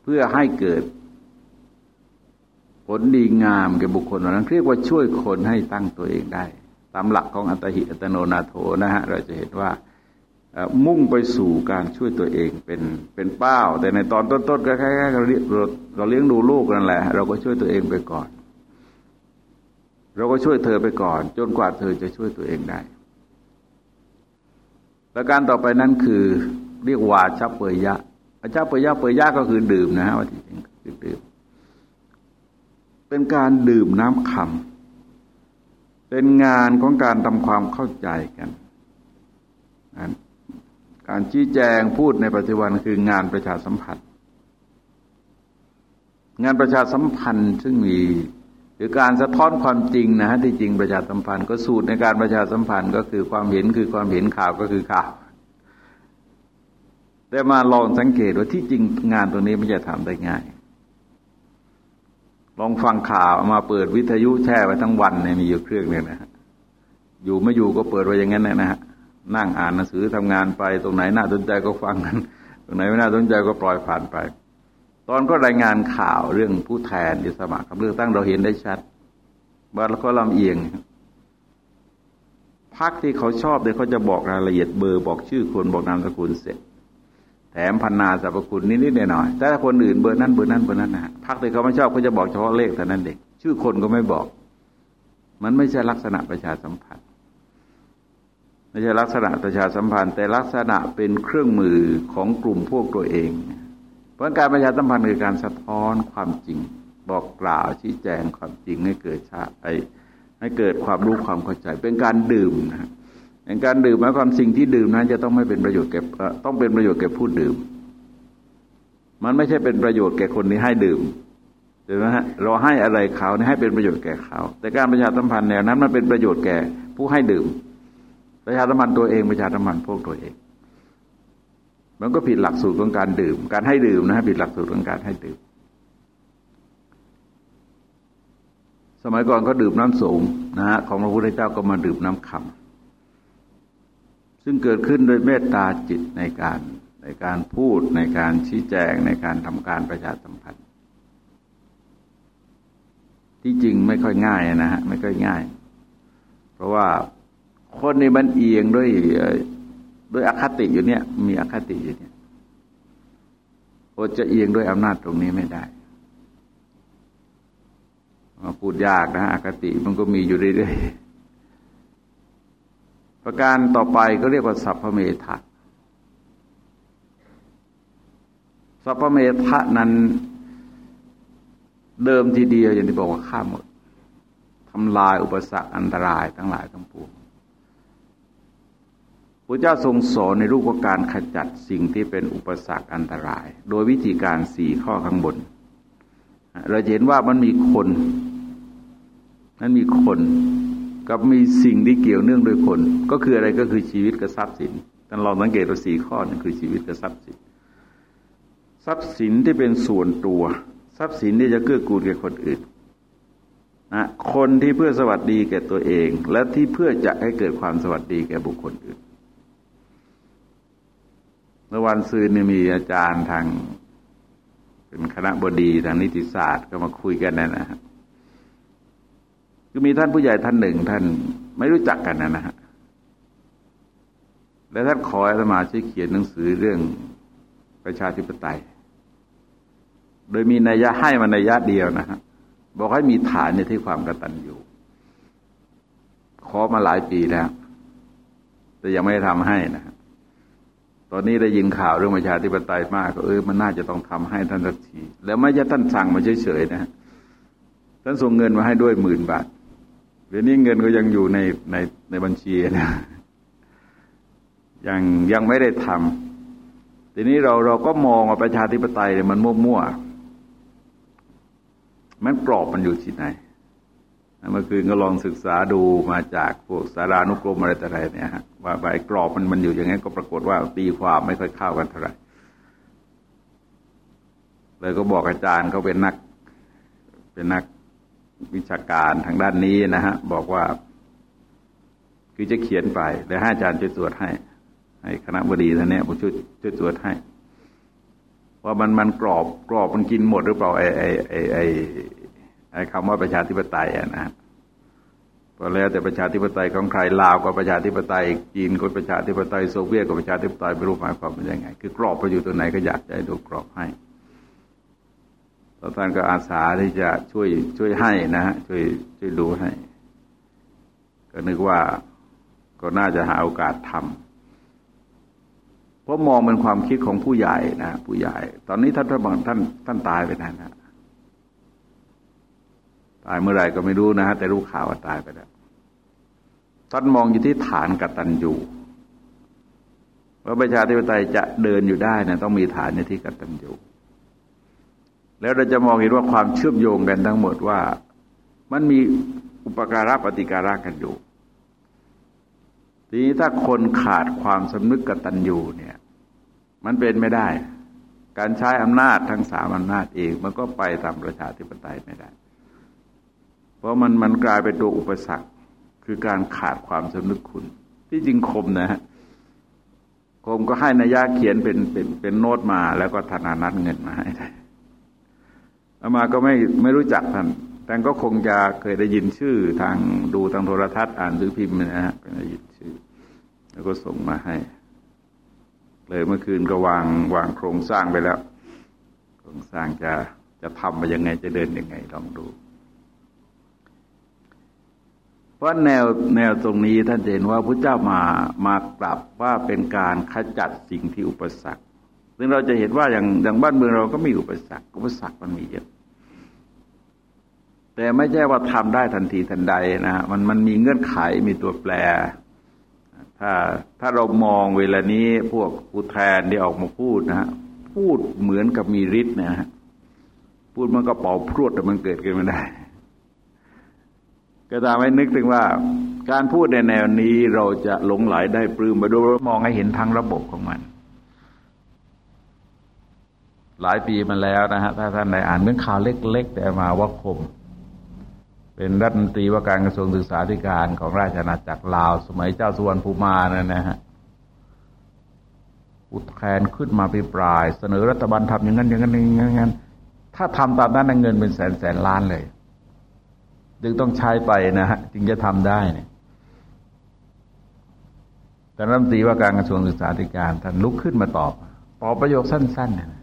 Speaker 1: เพื่อให้เกิด ผลดีงามแก่บุคคลเหล่านั้นเรียกว่าช่วยคนให้ตั้งตัวเองได้ ตามหลักของอัตหิอัตโนนาโถนะฮะเราจะเห็นว่ามุ่งไปสู่การช่วยตัวเองเป็นเป็นเป้า แต่ในตอนต้นๆก็แค่เราเราเลี้ยงดูลูกนั่นแหละ เราก็ช่วยตัวเองไปก่อน เราก็ช่วยเธอไปก่อน จนกว่าเธอจะช่วยตัวเองได้ประการต่อไปนั้นคือเรียกว่าชับเปยยะชัเปยยะเปยยะก็คือดื่มนะฮะว่าจริงคือดื่ม เป็นการดื่มน้ำคำเป็นงานของการทำความเข้าใจกัน การชี้แจงพูดในปัจจุบันคืองานประชาสัมพันธ์ งานประชาสัมพันธ์ซึ่งมีหรือการสะท้อนความจริงนะฮะที่จริงประชาสัมพันธ์ก็สูตรในการประชาสัมพันธ์ก็คือความเห็นคือความเห็นข่าวก็คือข่าวแต่มาลองสังเกตว่าที่จริงงานตัวนี้ไม่จะทำได้ง่าย ลองฟังข่าวมาเปิดวิทยุแช่ไว้ทั้งวันเนี่ยมีอยู่เครื่องเนี่ยนะฮะอยู่ไม่อยู่ก็เปิดไว้อย่างนั้นนะฮะนั่งอ่านหนังสือทำงานไปตรงไหนน่าสนใจก็ฟังกันตรงไหนไม่น่าสนใจก็ปล่อยผ่านไป ตอนก็รายงานข่าวเรื่องผู้แทนที่สมัครกับเลือกตั้งเราเห็นได้ชัดว่าเขาลำเอียงพรรคที่เขาชอบเนี่ยเขาจะบอกรายละเอียดเบอร์บอกชื่อคนบอกนามสกุลเสร็จ แถมพรรณนาสรรพคุณนิดๆหน่อยๆแต่ถ้าคนอื่นเบอร์นั้นเบอร์นั้นเบอร์นั้นนะพรรคที่เขาไม่ชอบเขาจะบอกเฉพาะเลขแต่นั้นเด็กชื่อคนก็ไม่บอก มันไม่ใช่ลักษณะประชาสัมพันธ์ไม่ใช่ลักษณะประชาสัมพันธ์ แต่ลักษณะเป็นเครื่องมือของกลุ่มพวกตัวเอง เพราะการประชาสัมพันธ์คือการสะท้อนความจริง บอกกล่าวชี้แจงความจริงให้เกิดชาไอให้เกิดความรู้ความเข้าใจ เป็นการดื่มนะ การดื่มหมายความสิ่งที่ดื่มนั้น จะต้องไม่เป็นประโยชน์แก่ต้องเป็นประโยชน์แก่ผู้ดื่ม มันไม่ใช่เป็นประโยชน์แก่คนที่ให้ดื่มใช่ไหมฮะเราให้อะไรเขาให้เป็นประโยชน์แก่เขา แต่การประชาสัมพันธ์แนวนั้นมันเป็นประโยชน์แก่ผู้ให้ดื่ม ประชาสัมพันธ์ตัวเองประชาสัมพันธ์พวกตัวเอง มันก็ผิดหลักสูตรของการดื่ม การให้ดื่มนะฮะผิดหลักสูตรของการให้ดื่ม สมัยก่อนก็ดื่มน้ำสูงนะฮะของพระพุทธเจ้าก็มาดื่มน้ำคำ ซึ่งเกิดขึ้นโดยเมตตาจิตในการในการพูดในการชี้แจงในการทำการประชาสัมพันธ์ ที่จริงไม่ค่อยง่ายนะฮะไม่ค่อยง่าย เพราะว่าคนในบันเอียงด้วยด้วยอคติอยู่เนี่ย มีอคติอยู่เนี่ยโอจะเอียงด้วยอำนาจตรงนี้ไม่ได้มาพูดยากนะอคติมันก็มีอยู่เรื่อยๆ ประการต่อไปก็เรียกว่าสัพพเมธะสัพพเมธะนั้นเดิมทีเดียวอย่างที่บอกว่าฆ่าหมดทำลายอุปสรรคอันตรายทั้งหลายทั้งปวงพระเจ้าทรงสอนในรูปของการขจัดสิ่งที่เป็นอุปสรรคอันตราย โดยวิธีการสี่ข้อข้างบน เราเห็นว่ามันมีคน นั้นมีคน กับมีสิ่งที่เกี่ยวเนื่องโดยคน ก็คืออะไรก็คือชีวิตกับทรัพย์สินท่านลองสังเกตว่าสี่ข้อนี่คือชีวิตกับทรัพย์สิน ทรัพย์สินที่เป็นส่วนตัว ทรัพย์สินที่จะเกื้อกูลแก่คนอื่นนะคนที่เพื่อสวัสดีแก่ตัวเอง และที่เพื่อจะให้เกิดความสวัสดีแก่บุคคลอื่นเมื่อวันซืนนี่มีอาจารย์ทาง เป็นคณะบดีทางนิติศาสตร์ก็มาคุยกันนะครับ คือมีท่านผู้ใหญ่ท่านหนึ่ง ท่านไม่รู้จักกันนะนะฮะและท่านขออาตมาช่วยเขียนหนังสือเรื่องประชาธิปไตย โดยมีนัยยะให้มานัยยะเดียวนะฮะบอกให้มีฐานในที่ความกตัญญูขอมาหลายปีแล้ว แต่ยังไม่ได้ทำให้นะตอนนี้ได้ยินข่าวเรื่องประชาธิปไตยมากก็เออมันน่าจะต้องทำให้ท่านสักทีแล้วไม่ใช่ท่านสั่งมาเฉยๆนะท่านส่งเงินมาให้ด้วยหมื่นบาท เดี๋ยวนี้เงินก็ยังอยู่ในในในบัญชีนะยังยังไม่ได้ทำทีนี้เราเราก็มองว่าประชาธิปไตยเนี่ยมันมั่วๆมันกรอบมันอยู่ที่ไหนเมื่อคืนก็ลองศึกษาดูมาจากพวกสารานุกรมอะไรต่ออะไรเนี่ยฮะว่าใบกรอบมันมันอยู่อย่างนั้นก็ปรากฏว่าตีความไม่ค่อยเข้ากันเท่าไหร่เลยก็บอกอาจารย์เขาเป็นนัก เป็นนัก วิชาการทางด้านนี้นะฮะบอกว่า คือจะเขียนไปแล้วให้อาจารย์ช่วยตรวจให้ ให้คณะบดีท่านเนี้ยผมช่วยช่วยตรวจให้ ว่ามันมันกรอบกรอบมันกินหมดหรือเปล่าไอไอไอไอไอคำว่าประชาธิปไตยอะนะพก็แล้วแต่ประชาธิปไตยของใครลาวก็ประชาธิปไตยจีนก็ประชาธิปไตยโซเวียตก็ประชาธิปไตยไม่รู้หมายความเป็นยังไง คือกรอบไปอยู่ตัวไหนก็อยากจะดูกรอบให้ แล้วท่านก็อาสาที่จะช่วยช่วยให้นะฮะช่วยช่วยดูให้ ก็นึกว่าก็น่าจะหาโอกาสทำเพราะมองเป็นความคิดของผู้ใหญ่นะผู้ใหญ่ ตอนนี้ท่านพระบังท่านท่านตายไปนานนะตายเมื่อไรก็ไม่รู้นะฮะแต่รู้ข่าวว่าตายไปแล้วท่านมองอยู่ที่ฐานกตัญญูว่าประชาธิปไตยจะเดินอยู่ได้นะต้องมีฐานในที่กตัญญู แล้วเราจะมองเห็นว่าความเชื่อมโยงกันทั้งหมดว่า มันมีอุปการะปฏิการะกันอยู่ทีนี้ถ้าคนขาดความสำนึกกตัญญูเนี่ย มันเป็นไม่ได้ การใช้อำนาจทั้งสามอำนาจเอง มันก็ไปตามประชาธิปไตยไม่ได้ เพราะมันมันกลายเป็นตัวอุปสรรค คือการขาดความสำนึกคุณ ที่จริงคมนะฮะคมก็ให้นายาเขียนเป็นเป็นเป็นโน้ตมา แล้วก็ธนานัดเงินมาให้ได้ อามาก็ไม่ไม่รู้จักท่าน แต่ก็คงจะเคยได้ยินชื่อทางดูทางโทรทัศน์อ่านหรือพิมพ์นะฮะเป็นได้ยินชื่อ แล้วก็ส่งมาให้ เลยเมื่อคืนก็วางวางโครงสร้างไปแล้ว โครงสร้างจะจะทำมายังไงจะเดินยังไงลองดู เพราะแนวแนวตรงนี้ท่านเห็นว่าพระเจ้ามามากลับว่าเป็นการขจัดสิ่งที่อุปสรรค ซึ่งเราจะเห็นว่าอย่างอย่างบ้านเมืองเราก็มีอุปสรรคอุปสรรคมันมีเยอะ แต่ไม่ใช่ว่าทำได้ทันทีทันใดนะฮะมันมันมีเงื่อนไขมีตัวแปร ถ้าถ้าเรามองเวลานี้พวกผู้แทนที่ออกมาพูดนะฮะพูดเหมือนกับมีฤทธิ์นะฮะพูดมันก็เป่าพรวดแต่มันเกิดขึ้นไม่ได้ ก็ตามให้นึกถึงว่าการพูดในแนวนี้เราจะหลงไหลได้ปลื้มมาดูมองให้เห็นทั้งระบบของมัน หลายปีมาแล้วนะฮะถ้าท่านได้อ่านเรื่องข่าวเล็ก ๆ แต่มาว่าคม เป็นรัฐมนตรีว่าการกระทรวงศึกษาธิการของราชอาณาจักรลาว สมัยเจ้าสุวรรณภูมานั่นนะฮะอุทแทนขึ้นมาปีปลาย เสนอรัฐบาลทำอย่างนั้นอย่างนั้นอย่างนั้น ถ้าทำตามนั้นเงินเป็นแสนแสนล้านเลยจึงต้องใช้ไปนะฮะจึงจะทำได้เนี่ยแต่รัฐมนตรีว่าการกระทรวงศึกษาธิการท่านลุกขึ้นมาตอบ ตอบประโยคสั้นๆเนะ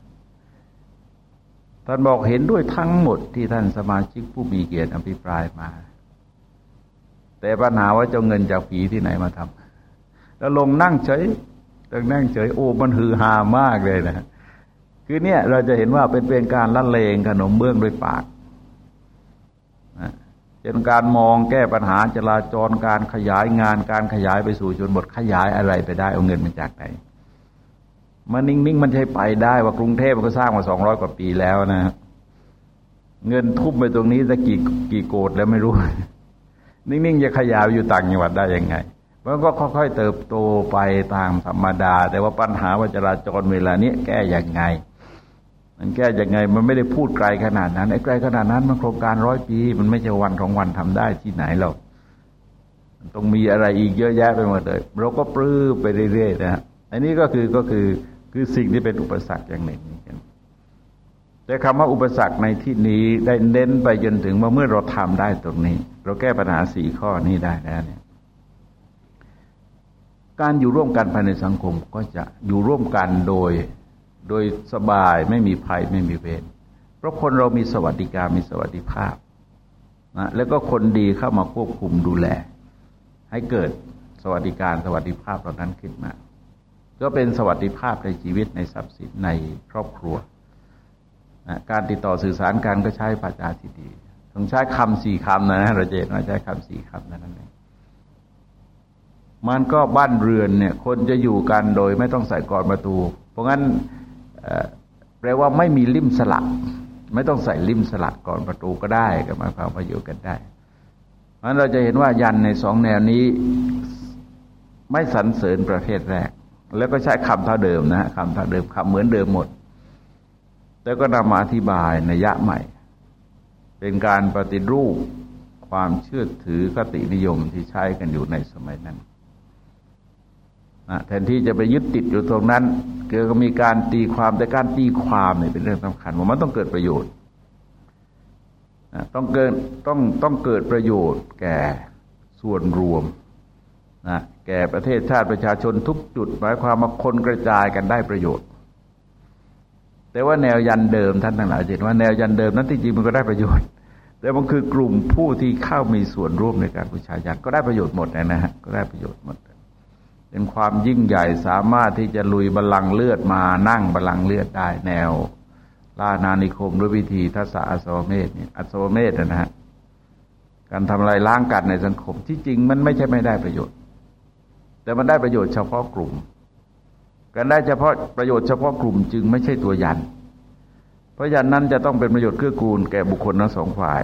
Speaker 1: ท่านบอกเห็นด้วยทั้งหมดที่ท่านสมาชิกผู้มีเกียรติอภิปรายมา แต่ปัญหาว่าจะเงินจากผีที่ไหนมาทำแล้วลงนั่งเฉยตั้งนั่งเฉยโอ้มันฮือฮามากเลยนะคือเนี่ยเราจะเห็นว่าเป็นเป็นการละเลงขนมเบื้องด้วยปากเป็นการมองแก้ปัญหาจราจรการขยายงานการขยายไปสู่จนหมดขยายอะไรไปได้เอาเงินมาจากไหน มันนิ่ง ๆ มันใช้ไปได้ว่ากรุงเทพมันก็สร้างมาสองร้อยกว่าปีแล้วนะ เงินทุ่มไปตรงนี้จะกี่กี่โกดแล้วไม่รู้ นิ่ง ๆ จะขยายอยู่ต่างจังหวัดได้ยังไง มันก็ค่อย ๆ เติบโตไปตามธรรมดา แต่ว่าปัญหาว่าจราจรเวลานี้แก้อย่างไง มันแก้อย่างไง มันไม่ได้พูดไกลขนาดนั้นไอ้ไกลขนาดนั้นมันโครงการร้อยปี มันไม่ใช่วันสองวันทำได้ที่ไหนหรอกต้องมีอะไรอีกเยอะแยะไปหมดเลย เราก็ปลื้มไปเรื่อยๆนะอันนี้ก็คือก็คือ คือสิ่งที่เป็นอุปสรรคอย่างหนึ่งแต่คำว่าอุปสรรคในที่นี้ได้เน้นไปจนถึงว่าเมื่อเราทำได้ตรงนี้ เราแก้ปัญหาสี่ข้อนี้ได้แล้วเนี่ยการอยู่ร่วมกันภายในสังคมก็จะอยู่ร่วมกันโดยโดยสบายไม่มีภัยไม่มีเวรเพราะคนเรามีสวัสดิการมีสวัสดิภาพนะแล้วก็คนดีเข้ามาควบคุมดูแล ให้เกิดสวัสดิการสวัสดิภาพเหล่านั้นขึ้นมา ก็เป็นสวัสดิภาพในชีวิตในทรัพย์สินในครอบครัวนะการติดต่อสื่อสารกันก็ใช้ปัจจาที่ดีต้องใช้คำสี่คำนะนะเราเจนว่าใช้คำสี่คำนั้นเองมันก็บ้านเรือนเนี่ย คนจะอยู่กันโดยไม่ต้องใส่กรประตู เพราะงั้นแปลว่าไม่มีลิ่มสลัก ไม่ต้องใส่ลิ่มสลักก่อนประตูก็ได้ก็มาความประโยชน์กันได้เพราะนั้นเราจะเห็นว่ายันในสองแนวนี้ ไม่สรรเสริญประเภทแรก แล้วก็ใช้คำเท่าเดิมนะคำเท่าเดิมคำเหมือนเดิมหมดแต่ก็นำมาอธิบายในยะใหม่ เป็นการปฏิรูปความเชื่อถือคตินิยมที่ใช้กันอยู่ในสมัยนั้นนะแทนที่จะไปยึดติดอยู่ตรงนั้นเกิดก็มีการตีความแต่การตีความเนี่ยเป็นเรื่องสำคัญว่ามันต้องเกิดประโยชน์ต้องเกิดต้องต้องเกิดประโยชน์แก่ส่วนรวมนะ แก่ประเทศชาติประชาชนทุกจุด หมายความว่าคนกระจายกันได้ประโยชน์ แต่ว่าแนวยันเดิมท่านทั้งหลายเห็นว่าแนวยันเดิมนั้นจริงมันก็ได้ประโยชน์ แต่มันคือกลุ่มผู้ที่เข้ามีส่วนร่วมในการบูชายันก็ได้ประโยชน์หมดนะฮะก็ได้ประโยชน์หมด เป็นความยิ่งใหญ่สามารถที่จะลุยบาลังเลือดมานั่งบาลังเลือดได้แนวล่านานิคมด้วยวิธีทัศอสวเมธเนี่ยอสวเมธนะฮะการทำลายล้างกันในสังคมที่จริงมันไม่ใช่ไม่ได้ประโยชน์ แต่มันได้ประโยชน์เฉพาะกลุ่ม การได้เฉพาะประโยชน์เฉพาะกลุ่มจึงไม่ใช่ตัวยัน เพราะยันนั้นจะต้องเป็นประโยชน์เกื้อกูลแก่บุคคลทั้งสองฝ่าย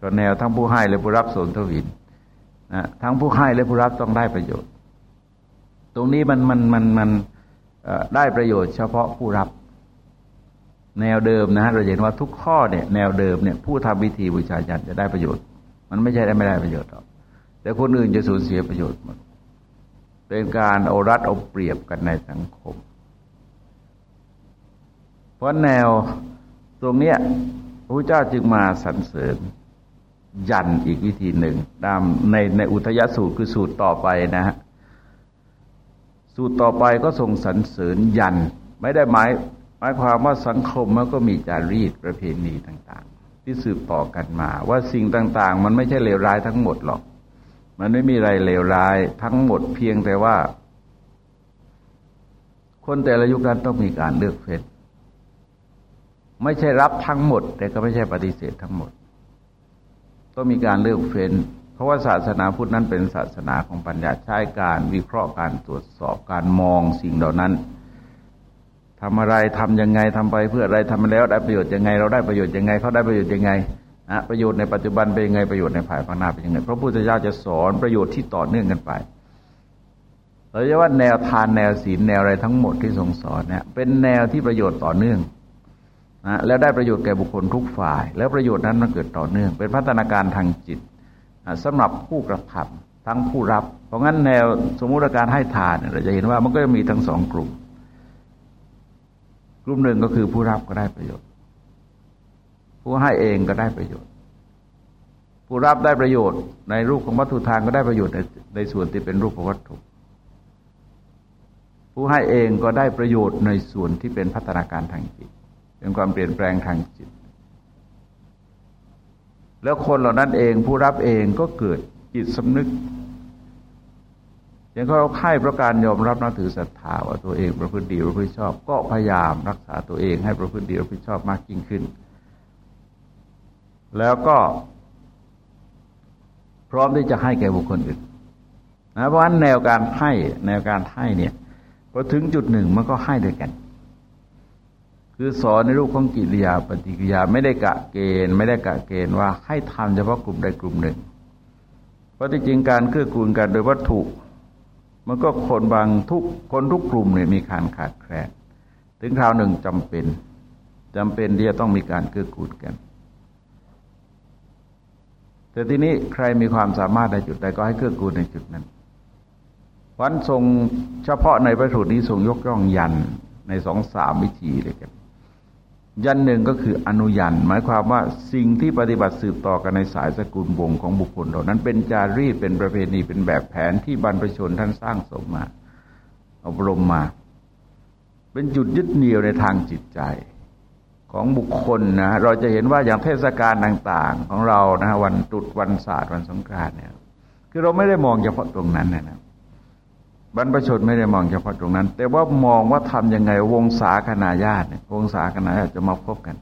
Speaker 1: ก็แนวทั้งผู้ให้และผู้รับสนทวินนะทั้งผู้ให้และผู้รับต้องได้ประโยชน์ ตรงนี้มันมันมันมันได้ประโยชน์เฉพาะผู้รับ แนวเดิมนะฮะเราเห็นว่าทุกข้อเนี่ยแนวเดิมเนี่ยผู้ทำพิธีบูชายันจะได้ประโยชน์ มันไม่ใช่ได้ไม่ได้ประโยชน์หรอกแต่คนอื่นจะสูญเสียประโยชน์หมด เป็นการเอารัดเอาเปรียบกันในสังคม เพราะแนวตรงเนี้ยพระเจ้าจึงมาสรรเสริญ ยันอีกวิธีหนึ่งตามในในอุทยสูตรคือสูตรต่อไปนะฮะสูตรต่อไปก็ทรงสรรเสริญยัน ไม่ได้หมายหมายความว่าสังคมมันก็มีจารีตประเพณีต่าง ๆ ที่สืบต่อกันมา ว่าสิ่งต่าง ๆ มันไม่ใช่เลวร้ายทั้งหมดหรอก มันไม่มีอะไรเลวร้าย ทั้งหมดเพียงแต่ว่า คนแต่ละยุคนั้นต้องมีการเลือกเฟ้นไม่ใช่รับทั้งหมด แต่ก็ไม่ใช่ปฏิเสธทั้งหมด ต้องมีการเลือกเฟ้น เพราะว่าศาสนาพุทธนั้นเป็นศาสนาของปัญญาใช้การวิเคราะห์การตรวจสอบการมองสิ่งเหล่านั้นทำอะไรทํำยังไงทำไปเพื่ออะไรทำมาแล้วได้ประโยชน์ยังไง เราได้ประโยชน์ยังไงเขาได้ประโยชน์ยังไง นะประโยชน์ในปัจจุบันเป็นยังไงประโยชน์ในภายภาคหน้าเป็นยังไงพระพุทธเจ้าจะสอนประโยชน์ที่ต่อเนื่องกันไปเราจะว่าแนวทานแนวศีลแนวอะไรทั้งหมดที่ทรงสอนเนี่ยเป็นแนวที่ประโยชน์ต่อเนื่องนะแล้วได้ประโยชน์แก่บุคคลทุกฝ่าย แล้วประโยชน์นั้นมันเกิดต่อเนื่อง เป็นพัฒนาการทางจิตสำหรับผู้กระทำทั้งผู้รับ เพราะงั้นแนวสมมุติการให้ทานเราจะเห็นว่ามันก็จะมีทั้งสองกลุ่ม กลุ่มหนึ่งก็คือผู้รับก็ได้ประโยชน์ ผู้ให้เองก็ได้ประโยชน์ ผู้รับได้ประโยชน์ ในรูปของวัตถุทานก็ได้ประโยชน์ในในส่วนที่เป็นรูปของวัตถุ ผู้ให้เองก็ได้ประโยชน์ในส่วนที่เป็นพัฒนาการทางจิต เป็นความเปลี่ยนแปลงทางจิต แล้วคนเหล่านั้นเองผู้รับเองก็เกิดจิตสำนึกยังเขาให้เพราะการยอมรับนับถือศรัทธาว่าตัวเองประพฤติดีประพฤติชอบ ก็พยายามรักษาตัวเองให้ประพฤติดีประพฤติชอบมากยิ่งขึ้น แล้วก็พร้อมที่จะให้แก่บุคคลอื่นนะเพราะฉะนั้นแนวการให้แนวการให้เนี่ยพอถึงจุดหนึ่งมันก็ให้ด้วยกัน คือสอนในรูปของกิริยาปฏิกิริยาไม่ได้กะเกณฑ์ ไม่ได้กะเกณฑ์ว่าให้ทำเฉพาะกลุ่มใดกลุ่มหนึ่ง เพราะที่จริงการเกื้อกูลกันโดยวัตถุ มันก็คนบางทุกคนทุกกลุ่มเนี่ยมีการขาดแคลนถึงคราวหนึ่งจำเป็นจำเป็นที่จะต้องมีการเกื้อกูลกัน แต่ทีนี้ใครมีความสามารถในจุดใดก็ให้เกื้อกูลในจุดนั้นวันทรงเฉพาะในพระสูตรนี้ทรงยกย่องยันในสองสามวิธีเลยกันยันหนึ่งก็คืออนุยัน หมายความว่าสิ่งที่ปฏิบัติสืบต่อกันในสายสกุลวงของบุคคลเหล่านั้นเป็นจารีตเป็นประเพณีเป็นแบบแผนที่บรรพชนท่านสร้างสมมาอบรมมา เป็นจุดยึดเหนี่ยวในทางจิตใจ ของบุคคลนะเราจะเห็นว่าอย่างเทศกาลต่าง ๆ ของเรานะวันตรุษวันศาสตร์วันสงกรานต์เนี่ย คือเราไม่ได้มองเฉพาะตรงนั้นนะบรรพชนไม่ได้มองเฉพาะตรงนั้น แต่ว่ามองว่าทํำยังไงวงศาคณาญาติวงศาคณาญาติจะมาพบกัน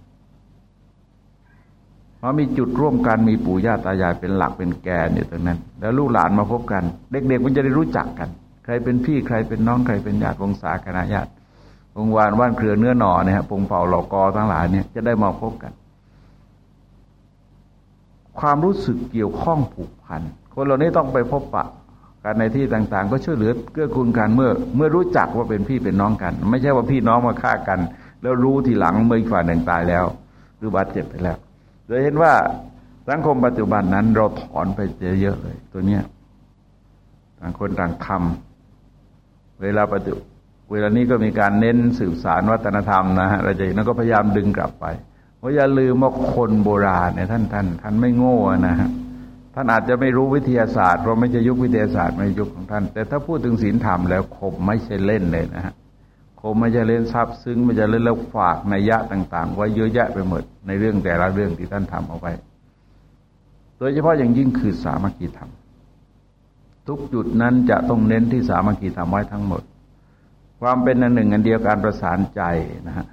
Speaker 1: เพราะมีจุดร่วมกันมีปู่ย่าตายายเป็นหลักเป็นแกนอยู่ตรงนั้น แล้วลูกหลานมาพบกัน เด็กๆมันจะได้รู้จักกัน ใครเป็นพี่ใครเป็นน้องใครเป็นญาติวงศาคณาญาติ วงวานว่านเครือเนื้อหน่อเนี่ยปงเป่าหลอกกอทั้งหลายเนี่ยจะได้มาพบกัน ความรู้สึกเกี่ยวข้องผูกพัน คนเหล่านี้ต้องไปพบปะกันในที่ต่างๆ ก็ช่วยเหลือเกื้อกูลกันเมื่อ เมื่อรู้จักว่าเป็นพี่เป็นน้องกัน ไม่ใช่ว่าพี่น้องมาฆ่ากัน แล้วรู้ทีหลังเมื่ออีกฝ่ายหนึ่งตายแล้ว หรือบาดเจ็บไปแล้วโดยเห็นว่าสังคมปัจจุบันนั้นเราถอนไปเยอะเลย ตัวเนี้ยต่างคนต่างทำเวลาปัจจุ เวลานี้ก็มีการเน้นสืบสารวัฒนธรรมนะฮะเราจะเห็นแล้วก็พยายามดึงกลับไปเพราะอย่าลืมว่าคนโบราณเนี่ยท่านท่านท่านไม่โง่นะฮะท่านอาจจะไม่รู้วิทยาศาสตร์เพราะไม่ใช่ยุควิทยาศาสตร์ไม่ยุคของท่าน แต่ถ้าพูดถึงศีลธรรมแล้วคมไม่ใช่เล่นเลยนะฮะคมไม่ใช่เล่นซับซึ้งไม่ใช่เล่นแล้วฝากในยะต่าง ๆ ไว้เยอะแยะไปหมดในเรื่องแต่ละเรื่องที่ท่านทำเอาไว้ โดยเฉพาะอย่างยิ่งคือสามัคคีธรรมทุกจุดนั้นจะต้องเน้นที่สามัคคีธรรมไว้ทั้งหมด ความเป็นอันหนึ่งอันเดียวการประสานใจนะฮะ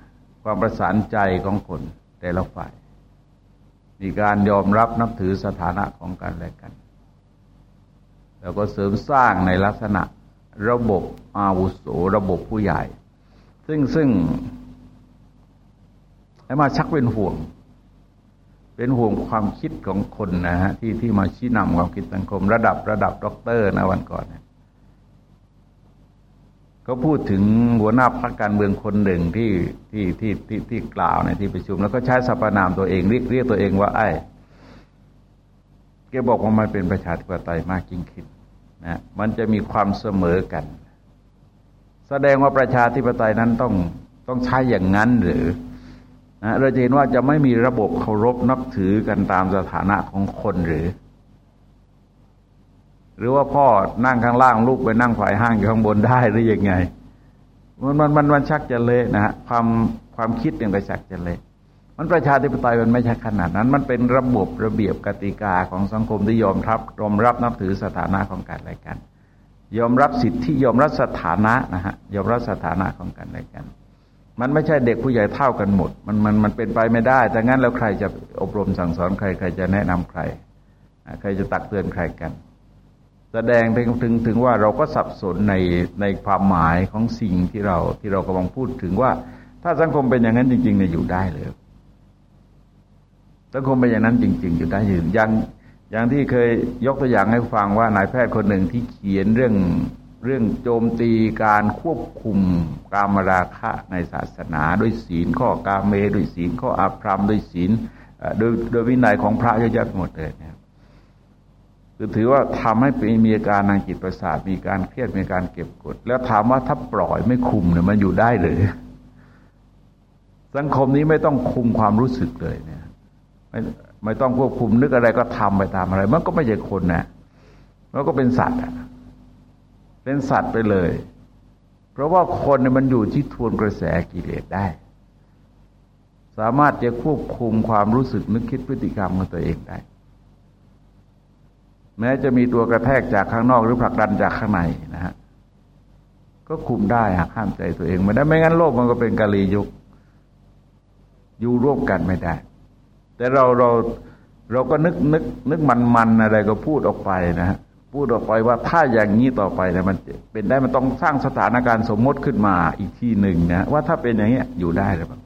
Speaker 1: ความประสานใจของคนแต่ละฝ่าย มีการยอมรับนับถือสถานะของกันและกัน แล้วก็เสริมสร้างในลักษณะระบบอาวุโสระบบผู้ใหญ่ ซึ่งซึ่งให้มาชักเป็นห่วง เป็นห่วงความคิดของคนนะฮะที่ที่มาชี้นำความคิดสังคม ระดับระดับด็อกเตอร์นะวันก่อนเนี่ย เขาพูดถึงหัวหน้าพรรคการเมืองคนหนึ่งที่ที่ที่ที่ที่กล่าวในที่ประชุม แล้วก็ใช้สรรพนามตัวเองเรียกเรียกตัวเองว่า ไอ้แกบอกว่ามันเป็นประชาธิปไตยมากยิ่งขึ้นนะมันจะมีความเสมอกัน แสดงว่าประชาธิปไตยนั้นต้องต้องใช้อย่างนั้นหรือนะเราจะเห็นว่าจะไม่มีระบบเคารพนับถือกันตามสถานะของคนหรือ หรือว่าพ่อนั่งข้างล่างลูกไปนั่งฝ่ายห้างอยู่ข้างบนได้หรือยังไง มันมันมันมันชักจะเละนะฮะความความคิดเนี่ยก็ชักจะเละมันประชาธิปไตยมันไม่ใช่ขนาดนั้น มันเป็นระบบระเบียบกติกาของสังคมที่ยอมรับยอมรับนับถือสถานะของกันและกัน ยอมรับสิทธิยอมรับสถานะนะฮะยอมรับสถานะของกันและกัน มันไม่ใช่เด็กผู้ใหญ่เท่ากันหมด มันมันมันเป็นไปไม่ได้ แต่งั้นแล้วใครจะอบรมสั่งสอนใครใครจะแนะนำใคร ใครจะตักเตือนใครกัน แสดงถึงถึงถึงว่าเราก็สับสนในในความหมายของสิ่งที่เราที่เรากำลังพูดถึงว่า ถ้าสังคมเป็นอย่างนั้นจริงๆเนี่ยอยู่ได้เลยสังคมเป็นอย่างนั้นจริง ๆ อยู่ได้ยืนอย่างอย่างที่เคยยกตัวอย่างให้ฟังว่านายแพทย์คนหนึ่งที่เขียนเรื่องเรื่องโจมตีการควบคุมกามราคะในศาสนาด้วยศีลข้อกาเมด้วยศีลข้ออาพรมด้วยศีลโดยโดยวินัยของพระเยอะแยะหมดเลยเนี่ย คือถือว่าทำให้มีอาการทางจิตประสาทมีการเครียดมีการเก็บกด แล้วถามว่าถ้าปล่อยไม่คุมเนี่ยมันอยู่ได้เลย สังคมนี้ไม่ต้องคุมความรู้สึกเลยเนี่ยไม่ไม่ต้องควบคุมนึกอะไรก็ทำไปตามอะไร มันก็ไม่ใช่คนนะมันก็เป็นสัตว์อะเป็นสัตว์ไปเลย เพราะว่าคนเนี่ยมันอยู่ที่ทวนกระแสกิเลสได้ สามารถจะควบคุมความรู้สึกนึกคิดพฤติกรรมของตัวเองได้ แม้จะมีตัวกระแทกจากข้างนอกหรือผลักดันจากข้างในนะฮะก็คุมได้หากห้ามใจตัวเองไม่ได้ไม่งั้นโลกมันก็เป็นกาลียุคอยู่ร่วมกันไม่ได้ แต่เราเราเราก็นึกนึกนึกมันมันอะไรก็พูดออกไปนะฮะพูดออกไปว่าถ้าอย่างนี้ต่อไปเนี่ยมันเป็นได้มันต้องสร้างสถานการณ์สมมติขึ้นมาอีกที่หนึ่งนะว่าถ้าเป็นอย่างนี้อยู่ได้หรือเปล่า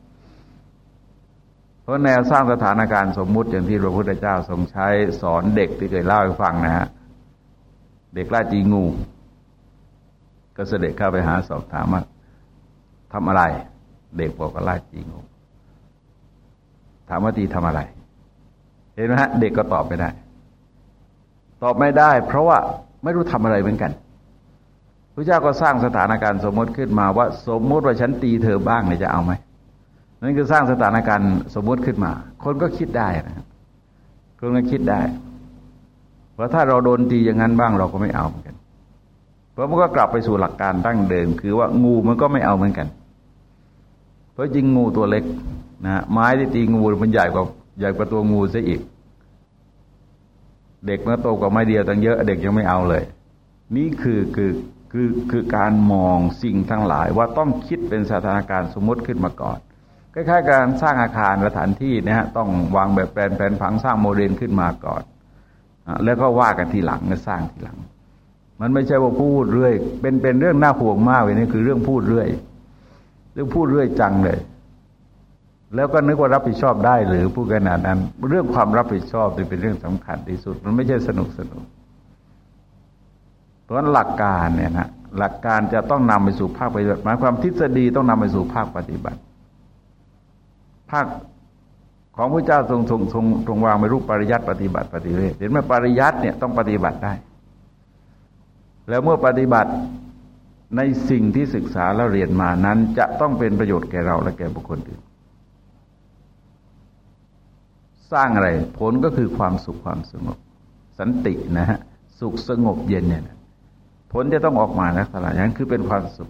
Speaker 1: เพราะแนวสร้างสถานการณ์สมมุติอย่างที่พระพุทธเจ้าทรงใช้สอนเด็กที่เคยเล่าให้ฟังนะฮะเด็กล่าจีงู ก็เสด็จเข้าไปหาสอบถามว่าทำอะไร เด็กบอกว่าล่าจีงู ถามว่าตีทำอะไร เห็นไหมฮะ เด็กก็ตอบไม่ได้ ตอบไม่ได้ เพราะว่าไม่รู้ทำอะไรเหมือนกันพระเจ้าก็สร้างสถานการณ์สมมติขึ้นมาว่า สมมติว่าฉันตีเธอบ้างเนี่ยจะเอาไหม นั่นคือสร้างสถานการณ์สมมติขึ้นมา คนก็คิดได้นะคนก็คิดได้ เพราะถ้าเราโดนตีอย่างนั้นบ้างเราก็ไม่เอาเหมือนกัน เพราะมันก็กลับไปสู่หลักการตั้งเดิม คือว่างูมันก็ไม่เอาเหมือนกัน เพราะจริงงูตัวเล็กนะไม้ที่ตีงูมันใหญ่กว่าใหญ่กว่าตัวงูซะอีก เด็กมันโตกว่าไม้เดียวตั้งเยอะ เด็กยังไม่เอาเลย นี่คือคือคือคือการมองสิ่งทั้งหลายว่าต้องคิดเป็นสถานการณ์สมมติขึ้นมาก่อน คล้ายๆการสร้างอาคารสถานที่นะฮะต้องวางแบบแปลนแผนผังสร้างโมเดลขึ้นมาก่อนอแล้วก็ว่ากันทีหลังก็สร้างทีหลัง มันไม่ใช่ว่าพูดเรื่อย เป็นเป็นเรื่องน่าห่วงมากเลยนี่คือเรื่องพูดเรื่อย เรื่องพูดเรื่อยจังเลย แล้วก็นึกว่ารับผิดชอบได้หรือพูดขนาดนั้น เรื่องความรับผิดชอบเป็นเรื่องสำคัญที่สุด มันไม่ใช่สนุกสนุกเพราะหลักการเนี่ยนะหลักการจะต้องนำไปสู่ภาคปฏิบัติหมายความทฤษฎีต้องนำไปสู่ภาคปฏิบัติ ภาคของพระเจ้าทรงทรงทรงทรงวางไปรูปปริยัติปฏิบัติปฏิเวทเห็นไหมปริยัติเนี่ยต้องปฏิบัติได้ แล้วเมื่อปฏิบัติในสิ่งที่ศึกษาและเรียนมานั้น จะต้องเป็นประโยชน์แก่เราและแก่บุคคลอื่น สร้างอะไรผลก็คือความสุขความสงบ สันตินะฮะสุขสงบเย็นเนี่ยผลจะต้องออกมาลักษณะอย่างนั้นคือเป็นความสุข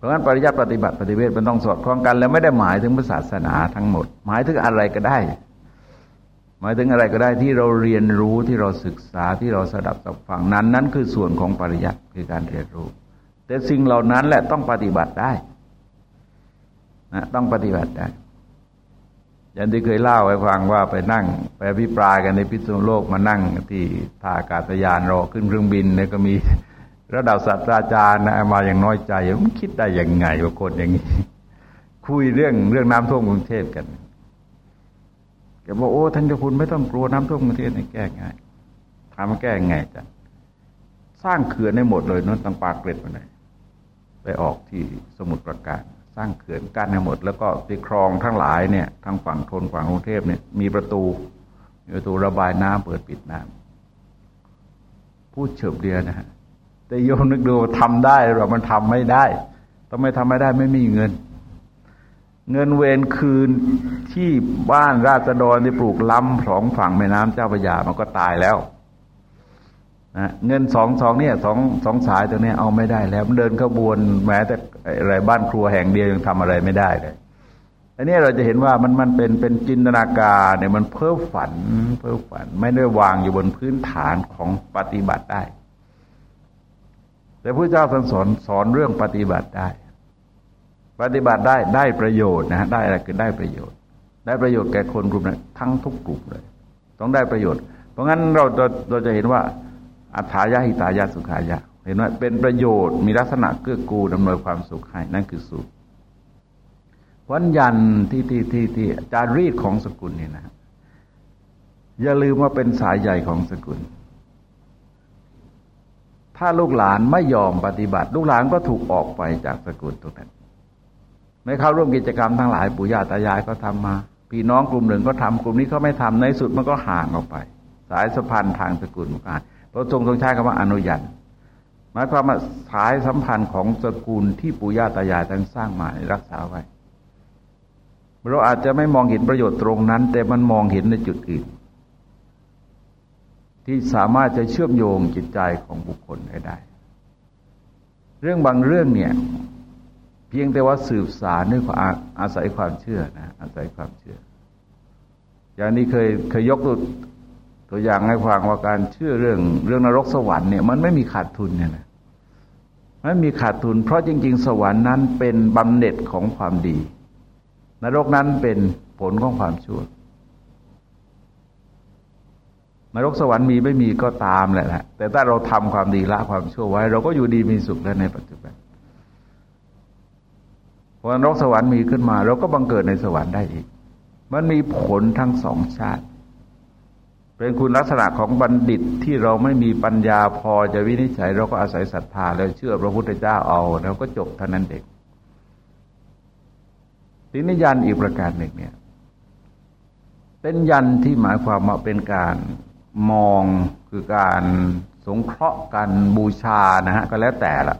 Speaker 1: เพราะฉะนั้นปริยัติปฏิบัติปฏิเวทมันต้องสอดคล้องกัน แล้วไม่ได้หมายถึงศาสนาทั้งหมด หมายถึงอะไรก็ได้ หมายถึงอะไรก็ได้ที่เราเรียนรู้ที่เราศึกษาที่เราสดับสับฟังนั้น นั้นคือส่วนของปริยัติคือการเรียนรู้ แต่สิ่งเหล่านั้นแหละต้องปฏิบัติได้นะต้องปฏิบัติได้อย่างที่เคยเล่าให้ฟังว่าไปนั่งไปพิปรายกันในพิษณุโลกมานั่งที่ท่าอากาศยานรอขึ้นเครื่องบินเนี่ยก็มี ระดับศาสตราจารย์นะมาอย่างน้อยใจมันคิดได้ยังไงว่าคนอย่างนี้ คุยเรื่องเรื่องน้ำท่วมกรุงเทพกันแกบอกโอ้ท่านเจ้าคุณไม่ต้องกลัวน้ำท่วมกรุงเทพนี่แก้ง่ายถามแก้ง่ายจ้ะสร้างเขื่อนให้หมดเลยนู้นตั้งปากเกร็ดมาไหนไปออกที่สมุทรปราการ สร้างเขื่อนกั้นให้หมด แล้วก็ตีคลองทั้งหลายเนี่ยทางฝั่งทนฝั่งกรุงเทพเนี่ยมีประตูมีประตูระบายน้ำเปิดปิดน้ำพูดเฉบเดียวนะฮะ แต่โยมนึกดูทำได้หรือมันทำไม่ได้ทำไมทำไม่ได้ไม่มีเงิน เงินเวรคืนที่บ้านราษฎรที่ปลูกล้ำสองฝั่งแม่น้ำเจ้าพระยามันก็ตายแล้วนะเงินสองสองเนี่ยสองสองสายตรงนี้เอาไม่ได้แล้วมันเดินขบวนแม้แต่อะไรบ้านครัวแห่งเดียวยังทำอะไรไม่ได้เลยอันนี้เราจะเห็นว่ามันมันเป็นเป็นจินตนาการเนี่ยมันเพ้อฝันเพ้อฝัน ไม่ได้วางอยู่บนพื้นฐานของปฏิบัติได้ แต่พระเจ้าท่านสอนสอนเรื่องปฏิบัติได้ ปฏิบัติได้ได้ประโยชน์นะฮะได้อะไรคือได้ประโยชน์ ได้ประโยชน์แก่คนกลุ่มนั้นทั้งทุกกลุ่มเลย ต้องได้ประโยชน์ เพราะงั้นเราเราจะเห็นว่าอัฏฐายะหิตายะสุขายะเห็นว่าเป็นประโยชน์มีลักษณะเกื้อกูลดำนินความสุขให้นั่นคือสุขวันยันที่ที่ที่ที่จารีตของสกุลนี่นะอย่าลืมว่าเป็นสายใหญ่ของสกุล ถ้าลูกหลานไม่ยอมปฏิบัติ ลูกหลานก็ถูกออกไปจากสกุลตรงนั้นไม่เข้าร่วมกิจกรรมทั้งหลายปู่ย่าตายายก็ทำมา พี่น้องกลุ่มหนึ่งก็ทำกลุ่มนี้เขาไม่ทำในสุดมันก็ห่างออกไป สายสัมพันธ์ทางสกุลมันพระทรงทรงใช้คำว่าอนุยันหมายความว่าสายสัมพันธ์ของสกุลที่ปู่ย่าตายายตั้งสร้างมารักษาไว้เราอาจจะไม่มองเห็นประโยชน์ตรงนั้น แต่มันมองเห็นในจุดอื่น ที่สามารถจะเชื่อมโยงจิตใจของบุคคลได้ได้ เรื่องบางเรื่องเนี่ยเพียงแต่ว่าสืบสารด้วยความอาศัยความเชื่อนะอาศัยความเชื่อ อย่างนี้เคยเคยยกตัวตัวอย่างให้ฟังว่าการเชื่อเรื่องเรื่องนรกสวรรค์เนี่ยมันไม่มีขาดทุนเนี่ยนะไม่มีขาดทุน เพราะจริง ๆ สวรรค์นั้นเป็นบำเหน็จของความดี นรกนั้นเป็นผลของความชั่ว นรกสวรรค์มีไม่มีก็ตามแหละแต่ถ้าเราทำความดีละความชั่วไว้ เราก็อยู่ดีมีสุขแล้ในปัจจุบันพอนรกสวรรค์มีขึ้นมา เราก็บังเกิดในสวรรค์ได้อีก มันมีผลทั้งสองชาติ เป็นคุณลักษณะของบัณฑิตที่เราไม่มีปัญญาพอจะวินิจฉัย เราก็อาศัยศรัทธาแล้วเชื่อพระพุทธเจ้าเอา แล้วก็จบเท่านั้นเองทีนี้ยันอีกประการหนึ่งเนี่ย เป็นยันที่หมายความว่าเป็นการ มองคือการสงเคราะห์กันบูชานะฮะก็แล้วแต่ละ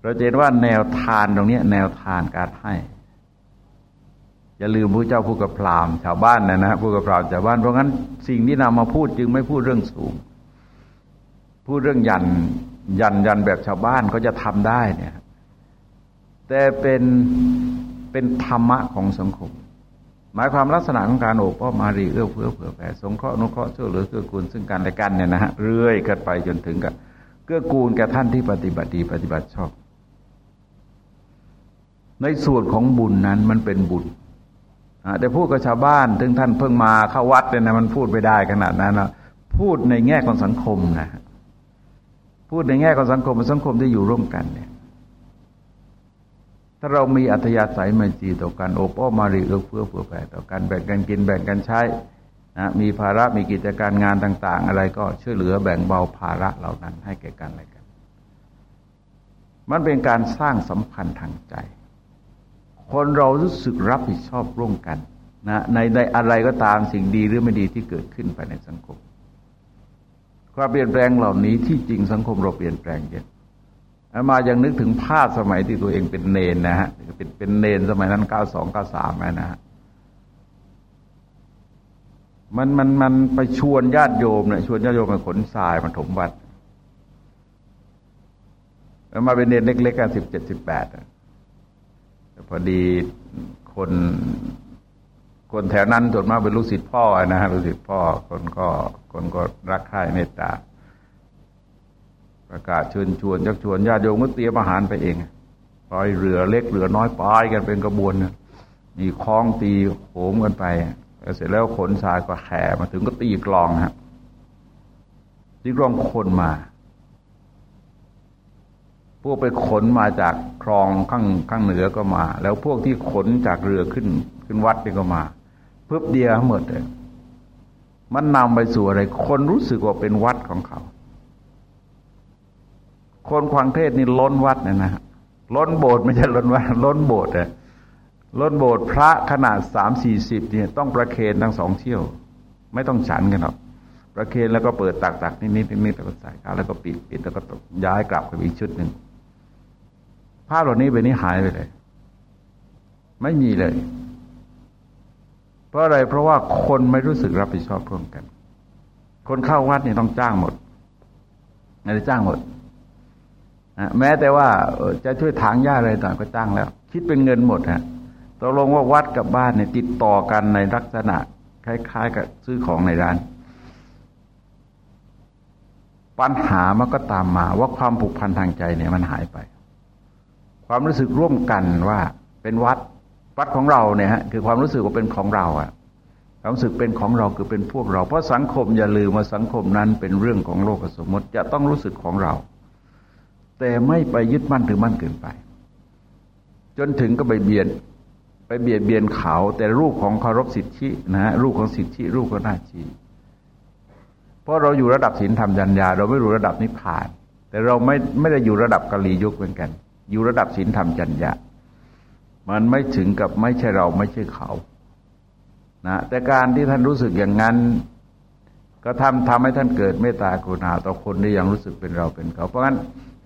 Speaker 1: เราเห็นว่าแนวทานตรงนี้แนวทานการให้อย่าลืมพระเจ้าพูดกับพราหมณ์ชาวบ้านนะนะพูดกับพราหมณ์ชาวบ้านเพราะงั้นสิ่งที่นำมาพูดจึงไม่พูดเรื่องสูง พูดเรื่องยันยันยันแบบชาวบ้านเขาจะทำได้เนี่ย แต่เป็นเป็นธรรมะของสังคม หมายความลักษณะของการโอบอ้อมมารีเอื้อเฟื้อเผื่อแผ่สงเคราะห์นุเคราะห์ช่วยเหลือเกื้อกูลซึ่งกันและกันเนี่ยนะฮะเรื่อยกันไปจนถึงกับเกื้อกูลแก่ท่านที่ปฏิบัติดีปฏิบัติชอบ ในส่วนของบุญนั้นมันเป็นบุญแต่พูดกับชาวบ้านถึงท่านเพิ่งมาเข้าวัดเนี่ยนะมันพูดไม่ได้ขนาดนั้นนะพูดในแง่ของสังคมนะ พูดในแง่ของสังคมสังคมที่อยู่ร่วมกันเนี่ย ถ้าเรามีอัธยาศัยมันจีต่อกันโอปอ้อมารีเอื้อเฟื้อเผื่อแผ่ต่อกันแบ่งกันกินแบ่งกันใช้นะมีภาระมีกิจการงานต่าง ๆ อะไรก็ช่วยเหลือแบ่งเบาภาระเหล่านั้นให้แก่กันอะไรกัน มันเป็นการสร้างสัมพันธ์ทางใจ คนเรารู้สึกรับผิดชอบร่วมกันนะในในอะไรก็ตามสิ่งดีหรือไม่ดีที่เกิดขึ้นภายในสังคม ความเปลี่ยนแปลงเหล่านี้ที่จริงสังคมเราเปลี่ยนแปลงเยอะ มายังนึกถึงภาพสมัยที่ตัวเองเป็นเนนนะฮะเป็นเป็นเนนสมัยนั้นเก้าสองเก้าสามนะฮะมันมันมันไปชวนญาติโยมเนี่ยชวนญาติโยมมาขนทรายมาถมวัดแล้วมาเป็นเด็กเล็กๆกันสิบเจ็ดสิบแปดพอดีคนคนแถวนั้นส่วนมากเป็นลูกศิษย์พ่อนะฮะลูกศิษย์พ่อคนก็คนก็รักใคร่เมตตา ประกาศเชิญชวนชักชวนญาติโยมก็เตรียมอาหารไปเองปล่อยเรือเล็กเรือน้อยปายกันเป็นกระบวนมีคล้องตีโหมกันไปเสร็จแล้วขนทรายก็แห่มาถึงก็ตีกลองฮะตีกลองคนมา พวกไปขนมาจากคลองข้างข้างเหนือก็มา แล้วพวกที่ขนจากเรือขึ้น ขึ้นวัดนี่ก็มาเพิ่บเดียวหมดเลยมันนำไปสู่อะไร คนรู้สึกว่าเป็นวัดของเขา คนควังเทศนี่ล้นวัดเนี่ยนะล้นโบสถ์ไม่ใช่ล้นวัดล้นโบสถ์เลยล้นโบสถ์พระขนาดสามสี่สิบเนี่ยต้องประเคนทั้งสองเที่ยว ไม่ต้องฉันกันหรอกประเคนแล้วก็เปิดตักตักนิดนิดนิดแล้วก็ใส่ข้าวแล้วก็ปิดปิดแล้วก็ย้ายกลับไปอีกชุดหนึ่งภาพเหล่านี้ไปนี้หายไปเลย ไม่มีเลย เพราะอะไรเพราะว่าคนไม่รู้สึกรับผิดชอบร่วมกัน คนเข้าวัดนี่ต้องจ้างหมดไม่ได้จ้างหมด นะแม้แต่ว่าจะช่วยถางหญ้าอะไรต่างก็จ้างแล้ว คิดเป็นเงินหมดฮะตกลงว่าวัดกับบ้านเนี่ยติดต่อกันในลักษณะ คล้ายๆ กับซื้อของในร้าน ปัญหามันก็ตามมาว่าความผูกพันทางใจเนี่ยมันหายไป ความรู้สึกร่วมกันว่าเป็นวัดวัดของเราเนี่ยฮะคือความรู้สึกว่าเป็นของเราอะความรู้สึกเป็นของเราคือเป็นพวกเรา เพราะสังคมอย่าลืมว่าสังคมนั้นเป็นเรื่องของโลกสมมติจะต้องรู้สึกของเรา แต่ไม่ไปยึดมั่นถือมั่นเกินไป จนถึงก็ไปเบียนไปเบียดเบียนเขาแต่รูปของเคารพสิทธินะฮะรูปของสิทธิรูปของหน้าชีเพราะเราอยู่ระดับศีลธรรมจัญญา เราไม่รู้ระดับนิพพาน แต่เราไม่ไม่ได้อยู่ระดับกะลียุคเหมือนกัน อยู่ระดับศีลธรรมจัญญา มันไม่ถึงกับไม่ใช่เราไม่ใช่เขานะแต่การที่ท่านรู้สึกอย่างนั้น ก็ทำทำให้ท่านเกิดเมตตากรุณาต่อคนที่ยังรู้สึกเป็นเราเป็นเขา เพราะงั้น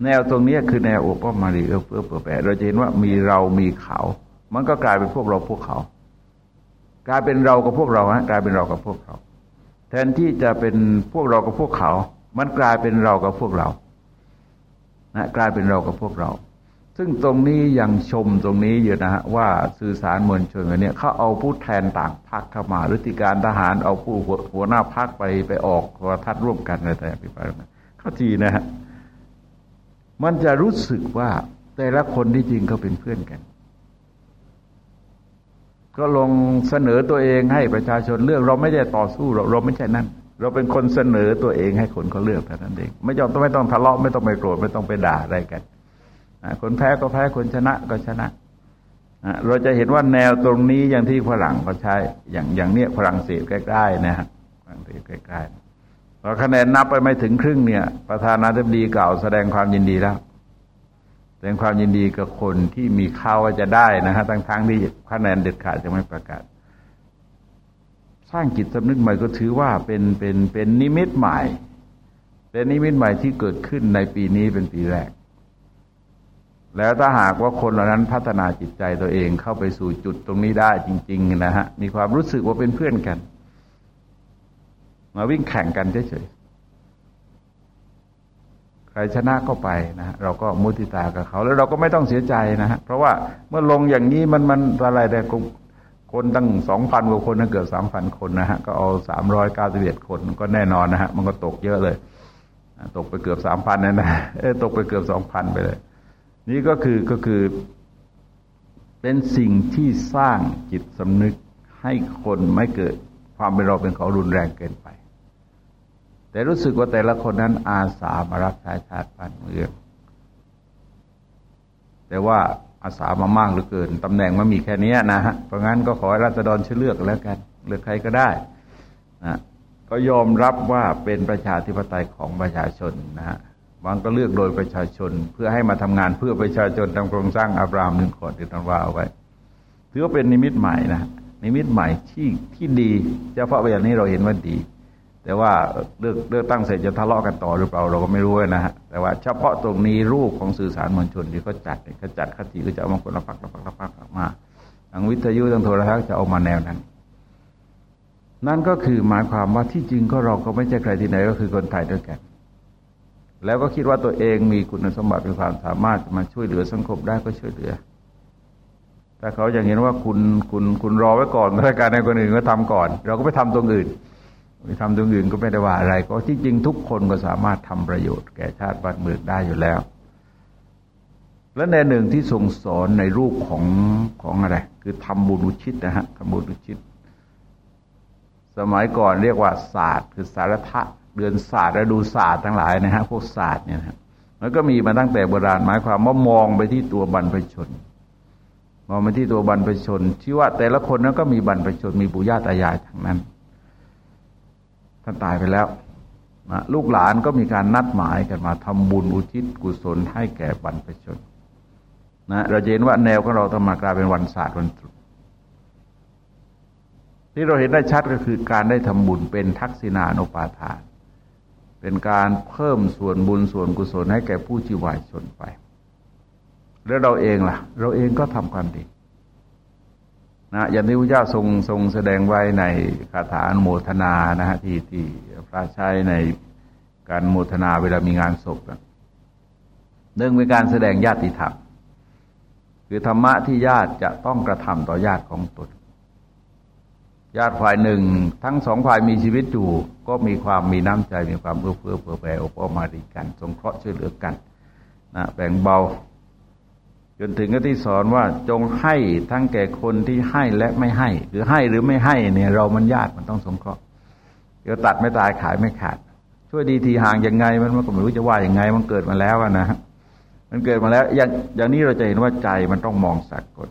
Speaker 1: แนวตรงนี้คือแนวโอุปมารีเอื้อเฟื้อเผื่อแผ่เราจะเห็นว่ามีเรามีเขา มันก็กลายเป็นพวกเราพวกเขา กลายเป็นเรากับพวกเราฮะกลายเป็นเรากับพวกเขา แทนที่จะเป็นพวกเรากับพวกเขา มันกลายเป็นเรากับพวกเรานะกลายเป็นเรากับพวกเรา ซึ่งตรงนี้ยังชมตรงนี้อยู่นะฮะว่าสื่อสารมวลชนเนี่ยเขาเอาผู้แทนต่างพรรคเข้ามาหรือติการทหารเอาผู้หัวหน้าพรรคไปไปออกโทรทัศน์ร่วมกันอะไรแต่ไปไปเขาทีนะฮะมันจะรู้สึกว่าแต่ละคนที่จริงเขาเป็นเพื่อนกัน ก็ลงเสนอตัวเองให้ประชาชนเลือก เราไม่ได้ต่อสู้เราเราไม่ใช่นั่นเราเป็นคนเสนอตัวเองให้คนเขาเลือกแต่นั้นเอง ไม่ต้องไม่ต้องทะเลาะไม่ต้องไปโกรธไม่ต้องไปด่าอะไรกัน คนแพ้ก็แพ้คนชนะก็ชนะ เราจะเห็นว่าแนวตรงนี้อย่างที่ฝรั่งเขาใช้ อย่างอย่างเนี้ยฝรั่งเศสใกล้ๆนะฮะฝรั่งเศสใกล้ๆพอคะแนนนับไปไม่ถึงครึ่งเนี่ย ประธานาธิบดีเก่าแสดงความยินดีแล้ว แสดงความยินดีกับคนที่มีข่าวว่าจะได้นะฮะทั้งๆที่คะแนนเด็ดขาดจะไม่ประกาศ สร้างจิตสำนึกใหม่ก็ถือว่าเป็นเป็นเป็นนิมิตใหม่เป็นนิมิตใหม่ที่เกิดขึ้นในปีนี้เป็นปีแรก แล้วถ้าหากว่าคนเหล่านั้นพัฒนาจิตใจตัวเองเข้าไปสู่จุดตรงนี้ได้จริง ๆ นะฮะ มีความรู้สึกว่าเป็นเพื่อนกัน มาวิ่งแข่งกันเฉยๆ ใครชนะก็ไปนะฮะเราก็มุติตากับเขา แล้วเราก็ไม่ต้องเสียใจนะฮะ เพราะว่าเมื่อลงอย่างนี้มันมันอะไรแต่คนตั้งสองพันกว่าคนนะเกือบสามพันคนนะฮะ ก็เอาสามร้อยเก้าสิบเอ็ดคนก็แน่นอนนะฮะ มันก็ตกเยอะเลย ตกไปเกือบสามพันนะนะตกไปเกือบสองพันไปเลย นี่ก็คือก็คือเป็นสิ่งที่สร้างจิตสำนึกให้คนไม่เกิดความเป็นเราเป็นเขารุนแรงเกินไป แต่รู้สึกว่าแต่ละคนนั้นอาสามารับใช้ชาติบ้านเมืองแต่ว่าอาสามามากเหลือเกินตำแหน่งมันมีแค่นี้นะฮะเพราะงั้นก็ขอให้รัฐดรช่วยเลือกแล้วกัน เลือกใครก็ได้นะก็ยอมรับว่าเป็นประชาธิปไตยของประชาชนนะฮะ บางก็เลือกโดยประชาชน เพื่อให้มาทำงานเพื่อประชาชนตามโครงสร้างอับรามหนึ่งขอดที่ท่านว่าเอาไว้ ถือว่าเป็นนิมิตใหม่นะนิมิตใหม่ที่ที่ดีเฉพาะอย่างนี้เราเห็นว่าดี แต่ว่าเลือกเลือกตั้งเสร็จจะทะเลาะกันต่อหรือเปล่าเราก็ไม่รู้นะฮะแต่ว่าเฉพาะตรงนี้รูปของสื่อสารมวลชนที่เขาจัดเขาจัดคติก็จะเอามาคนละพักละพักละพักมาทางวิทยุทางโทรทัศน์จะเอามาแนวนั้นนั่นก็คือหมายความว่าที่จริงก็เราก็ไม่ใช่ใครที่ไหนก็คือคนไทยด้วยกัน แล้วก็คิดว่าตัวเองมีคุณสมบัติมีความสามารถมาช่วยเหลือสังคมได้ก็ช่วยเหลือแต่เขาอย่างเห็นว่าคุณคุณคุณรอไว้ก่อนรายการในคนอื่นก็ทำก่อน เราก็ไปทำตรงอื่นไปทำตรงอื่นก็ไม่ได้ว่าอะไร ก็ที่จริงทุกคนก็สามารถทำประโยชน์แก่ชาติบ้านเมืองได้อยู่แล้ว และในหนึ่งที่ทรงสอนในรูปของของอะไร คือทำบุญอุชิตนะฮะทำบุญอุชิต สมัยก่อนเรียกว่าศาสตร์ คือสารทะ เดือนศาสตร์และดูศาสตร์ทั้งหลายนะฮะพวกศาสตร์เนี่ยนะมันก็มีมาตั้งแต่โบราณหมายความว่ามองไปที่ตัวบรรพชน มองไปที่ตัวบรรพชนที่ว่าแต่ละคนนั้นก็มีบรรพชนมีปู่ย่าตายายทั้งนั้นท่านตายไปแล้วนะลูกหลานก็มีการนัดหมายกันมาทำบุญอุทิศกุศลให้แก่บรรพชนนะเราเห็นว่าแนวของเราต้องมากลายเป็นวันศาสตร์วันตรุษที่เราเห็นได้ชัดก็คือการได้ทำบุญเป็นทักษิณานุปาทาน เป็นการเพิ่มส่วนบุญส่วนกุศลให้แก่ผู้ที่วายชนไป แล้วเราเองล่ะ เราเองก็ทำความดีนะอย่างที่พระเจ้าทรงทรงแสดงไว้ในคาถาโมทนานะฮะที่ที่พระใช้ในการโมทนาเวลามีงานศพเนื่องเป็นการแสดงญาติธรรม คือธรรมะที่ญาติจะต้องกระทำต่อญาติของตน ญาติฝ่ายหนึ่ง ทั้งสองฝ่ายมีชีวิตอยู่ ก็มีความมีน้ำใจมีความเอื้อเฟื้อเผื่อแผ่อบอ้อมมาดีกัน สงเคราะห์ช่วยเหลือกันนะแบ่งเบา จนถึงก็ที่สอนว่าจงให้ทั้งแก่คนที่ให้และไม่ให้ หรือให้หรือไม่ให้เนี่ยเรามันญาติมันต้องสงเคราะห์เดี๋ยวตัดไม่ตายขายไม่ขาด ช่วยดีทีห่างยังไง มันมันก็ไม่รู้จะว่าอย่างไง มันเกิดมาแล้วนะมันเกิดมาแล้ว อย่างอย่างนี้เราจะเห็นว่าใจมันต้องมองสักกฎ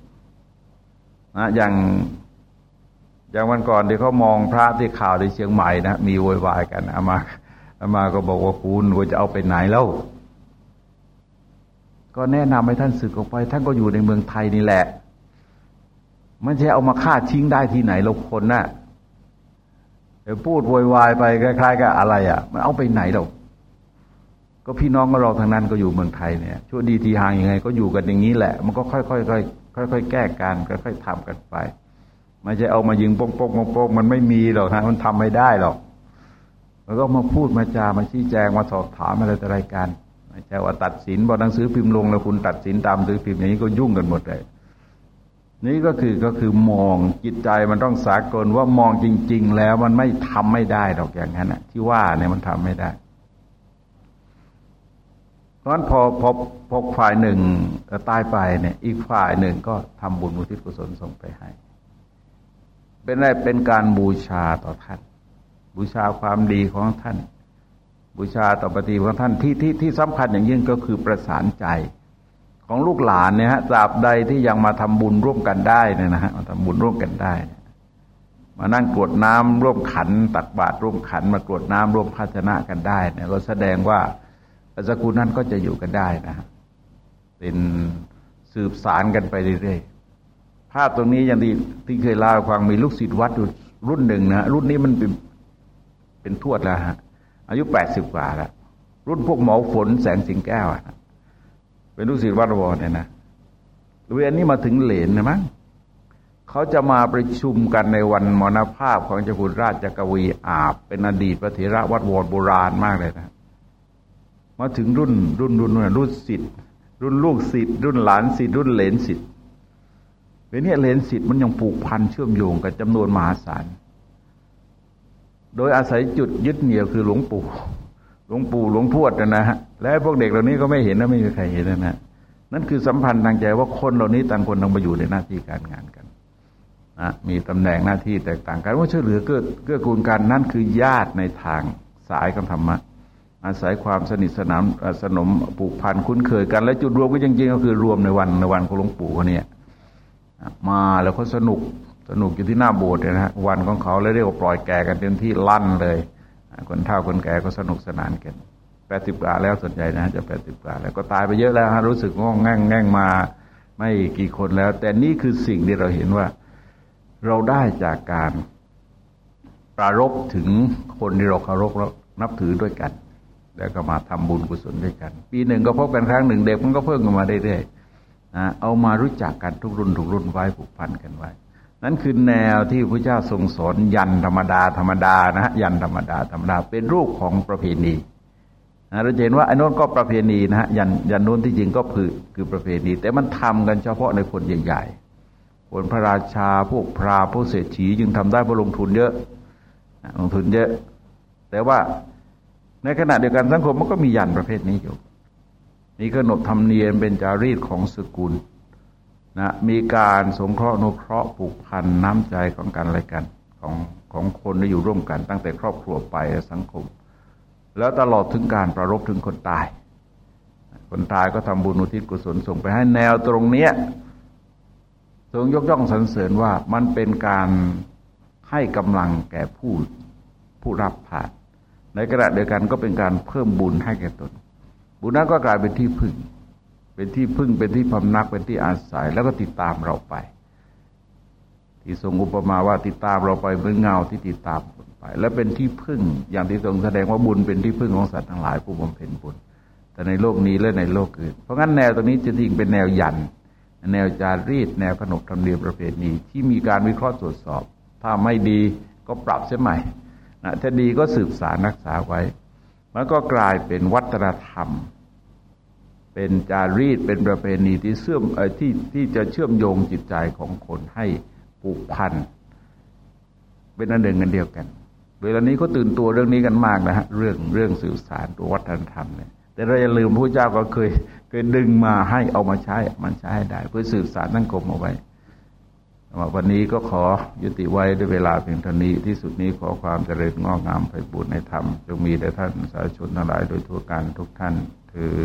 Speaker 1: นะอย่าง อย่างวันก่อนเดี๋ยวเขามองพระที่ข่าวในเชียงใหม่นะมีโวยวายกันอามาอามาก็บอกว่าคุณว่าจะเอาไปไหนแล้ว ก็แนะนำให้ท่านสึกออกไป ท่านก็อยู่ในเมืองไทยนี่แหละม่ใช่เอามาฆ่าทิ้งได้ที่ไหนเราคนนะ่ะเดี๋ยวพูดโวยวายไปคล้ายๆกับอะไรอะ่ะ มันเอาไปไหนเราก็พี่น้องของเราทางนั้นก็อยู่เมืองไทยเนี่ยชั่วดีทีห่างยังไง ก็อยู่กันอย่างนี้แหละ มันก็ค่อยๆค่อยๆค่อยๆแก้กันค่อยๆทำกันไป ไม่ใช่เอามายิงโป๊กโป๊กโป๊กมันไม่มีหรอกฮะมันทำไม่ได้หรอกแล้วก็มาพูดมาจามาชี้แจงมาสอบถามอะไรต่ออะไรกันไม่ใช่ว่าตัดสินบอหนังสือพิมพ์ลงแล้วคุณตัดสินตามหนังสือพิมพ์อย่างนี้ก็ยุ่งกันหมดเลยนี่ก็คือก็คือมองจิตใจมันต้องสากลว่ามองจริง ๆ แล้วมันไม่ทำไม่ได้ดอกอย่างนั้นนะที่ว่าเนี่ยมันทำไม่ได้ เพราะฉะนั้นพอพอพอฝ่ายหนึ่งตายไปเนี่ย อีกฝ่ายหนึ่งก็ทำบุญมุทิศกุศลส่งไปให้ เป็นอะไรเป็นการบูชาต่อท่าน บูชาความดีของท่าน บูชาต่อปฏิของท่านที่ที่ที่สำคัญอย่างยิ่งก็คือประสานใจ ของลูกหลานเนี่ยฮะตราบใดที่ยังมาทำบุญร่วมกันได้เนี่ยนะฮะมาทำบุญร่วมกันได้ มานั่งกรวดน้ำร่วมขัน ตักบาตรร่วมขัน มากรวดน้ำร่วมภาชนะกันได้เนี่ยก็แสดงว่าสกุลนั้นก็จะอยู่กันได้นะฮะเป็นสืบสารกันไปเรื่อยๆ ภาพตรงนี้อย่างที่ที่เคยเล่าฟังมีลูกศิษย์วัดรุ่นหนึ่งนะรุ่นนี้มันเป็นเป็นทวดแล้วฮะ อายุแปดสิบกว่าแล้วรุ่นพวกหมอฝนแสงสิงแก้วอะเป็นลูกศิษย์วัดวรเนี่ยนะเวียนนี้มาถึงเหลนนะมั้งเขาจะมาประชุมกันในวันมรณภาพของเจ้าคุณราชกวีอาบ เป็นอดีตพระเถระวัดวรโบราณมากเลยนะมาถึงรุ่นรุ่นรุ่นรุ่นรุ่นศิษย์รุ่นลูกศิษย์รุ่นหลานศิษย์รุ่นเหลนศิษย์ เวนี้เลนศิษย์มันยังผูกพันเชื่อมโยงกับจำนวนมหาศาล โดยอาศัยจุดยึดเหนี่ยวคือหลวงปู่ หลวงปู่หลวงทวดนะฮะ และพวกเด็กเหล่านี้ก็ไม่เห็นนะไม่มีใครเห็นนะฮะนั่นคือสัมพันธ์ทางใจว่าคนเหล่านี้ต่างคนต่างมาอยู่ในหน้าที่การงานกันนะมีตำแหน่งหน้าที่แตกต่างกันว่าช่วยเหลือเกื้อเกื้อกูลกันนั่นคือญาติในทางสายของธรรมะ อาศัยความสนิทสนามสนมผูกพันคุ้นเคยกันและจุดรวมก็จริงๆก็คือรวมในวันในวันของหลวงปู่เขาเนี่ย มาแล้วก็สนุกสนุกอยู่ที่หน้าโบสถ์นะฮะวันของเขาเลยเรียกว่าปล่อยแก่กันเต็มที่ลั่นเลย คนเฒ่าคนแก่ก็สนุกสนานกันแปดสิบกว่าแล้วส่วนใหญ่นะจะแปดสิบกว่าแล้วก็ตายไปเยอะแล้วฮะรู้สึกงงแง่งแง่งมาไม่กี่คนแล้ว แต่นี่คือสิ่งที่เราเห็นว่า เราได้จากการปรารบถึงคนที่เราเคารพแล้วนับถือด้วยกัน แล้วก็มาทำบุญกุศลด้วยกัน ปีหนึ่งก็พบกันครั้งหนึ่งเด็กมันก็เพิ่มกันมาเรื่อยๆ นะเอามารู้จักกันทุกรุ่นทุกรุ่นไว้ผูกพันกันไว้ นั่นคือแนวที่พระเจ้าทรงสอนยันธรรมดาธรรมดานะ ยันธรรมดาธรรมดาเป็นรูปของประเพณีนะเราเห็นว่าไอ้นนก็ประเพณีนะฮะยันยันนู้นที่จริงก็คือคือประเพณี แต่มันทำกันเฉพาะในคนใหญ่ๆคนพระราชาพวกพราพวกเศรษฐีจึงทำได้เพราะลงทุนเยอะลงทุนเยอะ แต่ว่าในขณะเดียวกันสังคมมันก็มียันประเภทนี้อยู่ มีขนบธรรมเนียมเป็นจารีตของสกุลนะมีการสงเคราะห์นุเคราะห์ผูกพันน้ำใจของกันและกันของของคนที่อยู่ร่วมกันตั้งแต่ครอบครัวไปสังคม แล้วตลอดถึงการประรบถึงคนตาย คนตายก็ทำบุญอุทิศกุศลส่งไปให้แนวตรงเนี้ยทรงยกย่องสรรเสริญว่ามันเป็นการให้กำลังแก่ผู้ผู้รับผ่าน ในขณะเดียวกันก็เป็นการเพิ่มบุญให้แก่ตน บุญนั้นก็กลายเป็นที่พึ่ง เป็นที่พึ่งเป็นที่พำนักเป็นที่อาศัย แล้วก็ติดตามเราไป ที่ทรงอุปมาว่าติดตามเราไปเหมือนเงาที่ติดตามไป และเป็นที่พึ่ง อย่างที่ทรงแสดงว่าบุญเป็นที่พึ่งของสัตว์ทั้งหลายผู้บำเพ็ญบุญ แต่ในโลกนี้และในโลกอื่น เพราะงั้นแนวตรงนี้จะทิ้งเป็นแนวยัน แนวจารีต แนวขนบธรรมเนียมประเพณีที่มีการวิเคราะห์ตรวจสอบ ถ้าไม่ดีก็ปรับเสียใหม่นะถ้าดีก็สืบสารรักษาไว้ มันก็กลายเป็นวัฒนธรรม เป็นจารีตเป็นประเพณีที่เชื่อมที่ที่จะเชื่อมโยงจิตใจของคนให้ผูกพันเป็นอันหนึ่งกันเดียวกัน เวลานี้เขาตื่นตัวเรื่องนี้กันมากนะฮะเรื่องเรื่องสื่อสารตัววัฒนธรรมเนี่ยแต่เราอย่าลืมพระเจ้าก็เคยเคยดึงมาให้เอามาใช้มันใช้ได้ เพื่อสื่อสารทั้งกลมเอาไว้ วันนี้ก็ขอยุติไว้ด้วยเวลาเพียงเท่านี้ที่สุดนี้ขอความเจริญงอกงามไปบุญในธรรมจงมีแด่ท่านสาธุชนทั้งหลายโดยทั่วกันทุกท่านคือ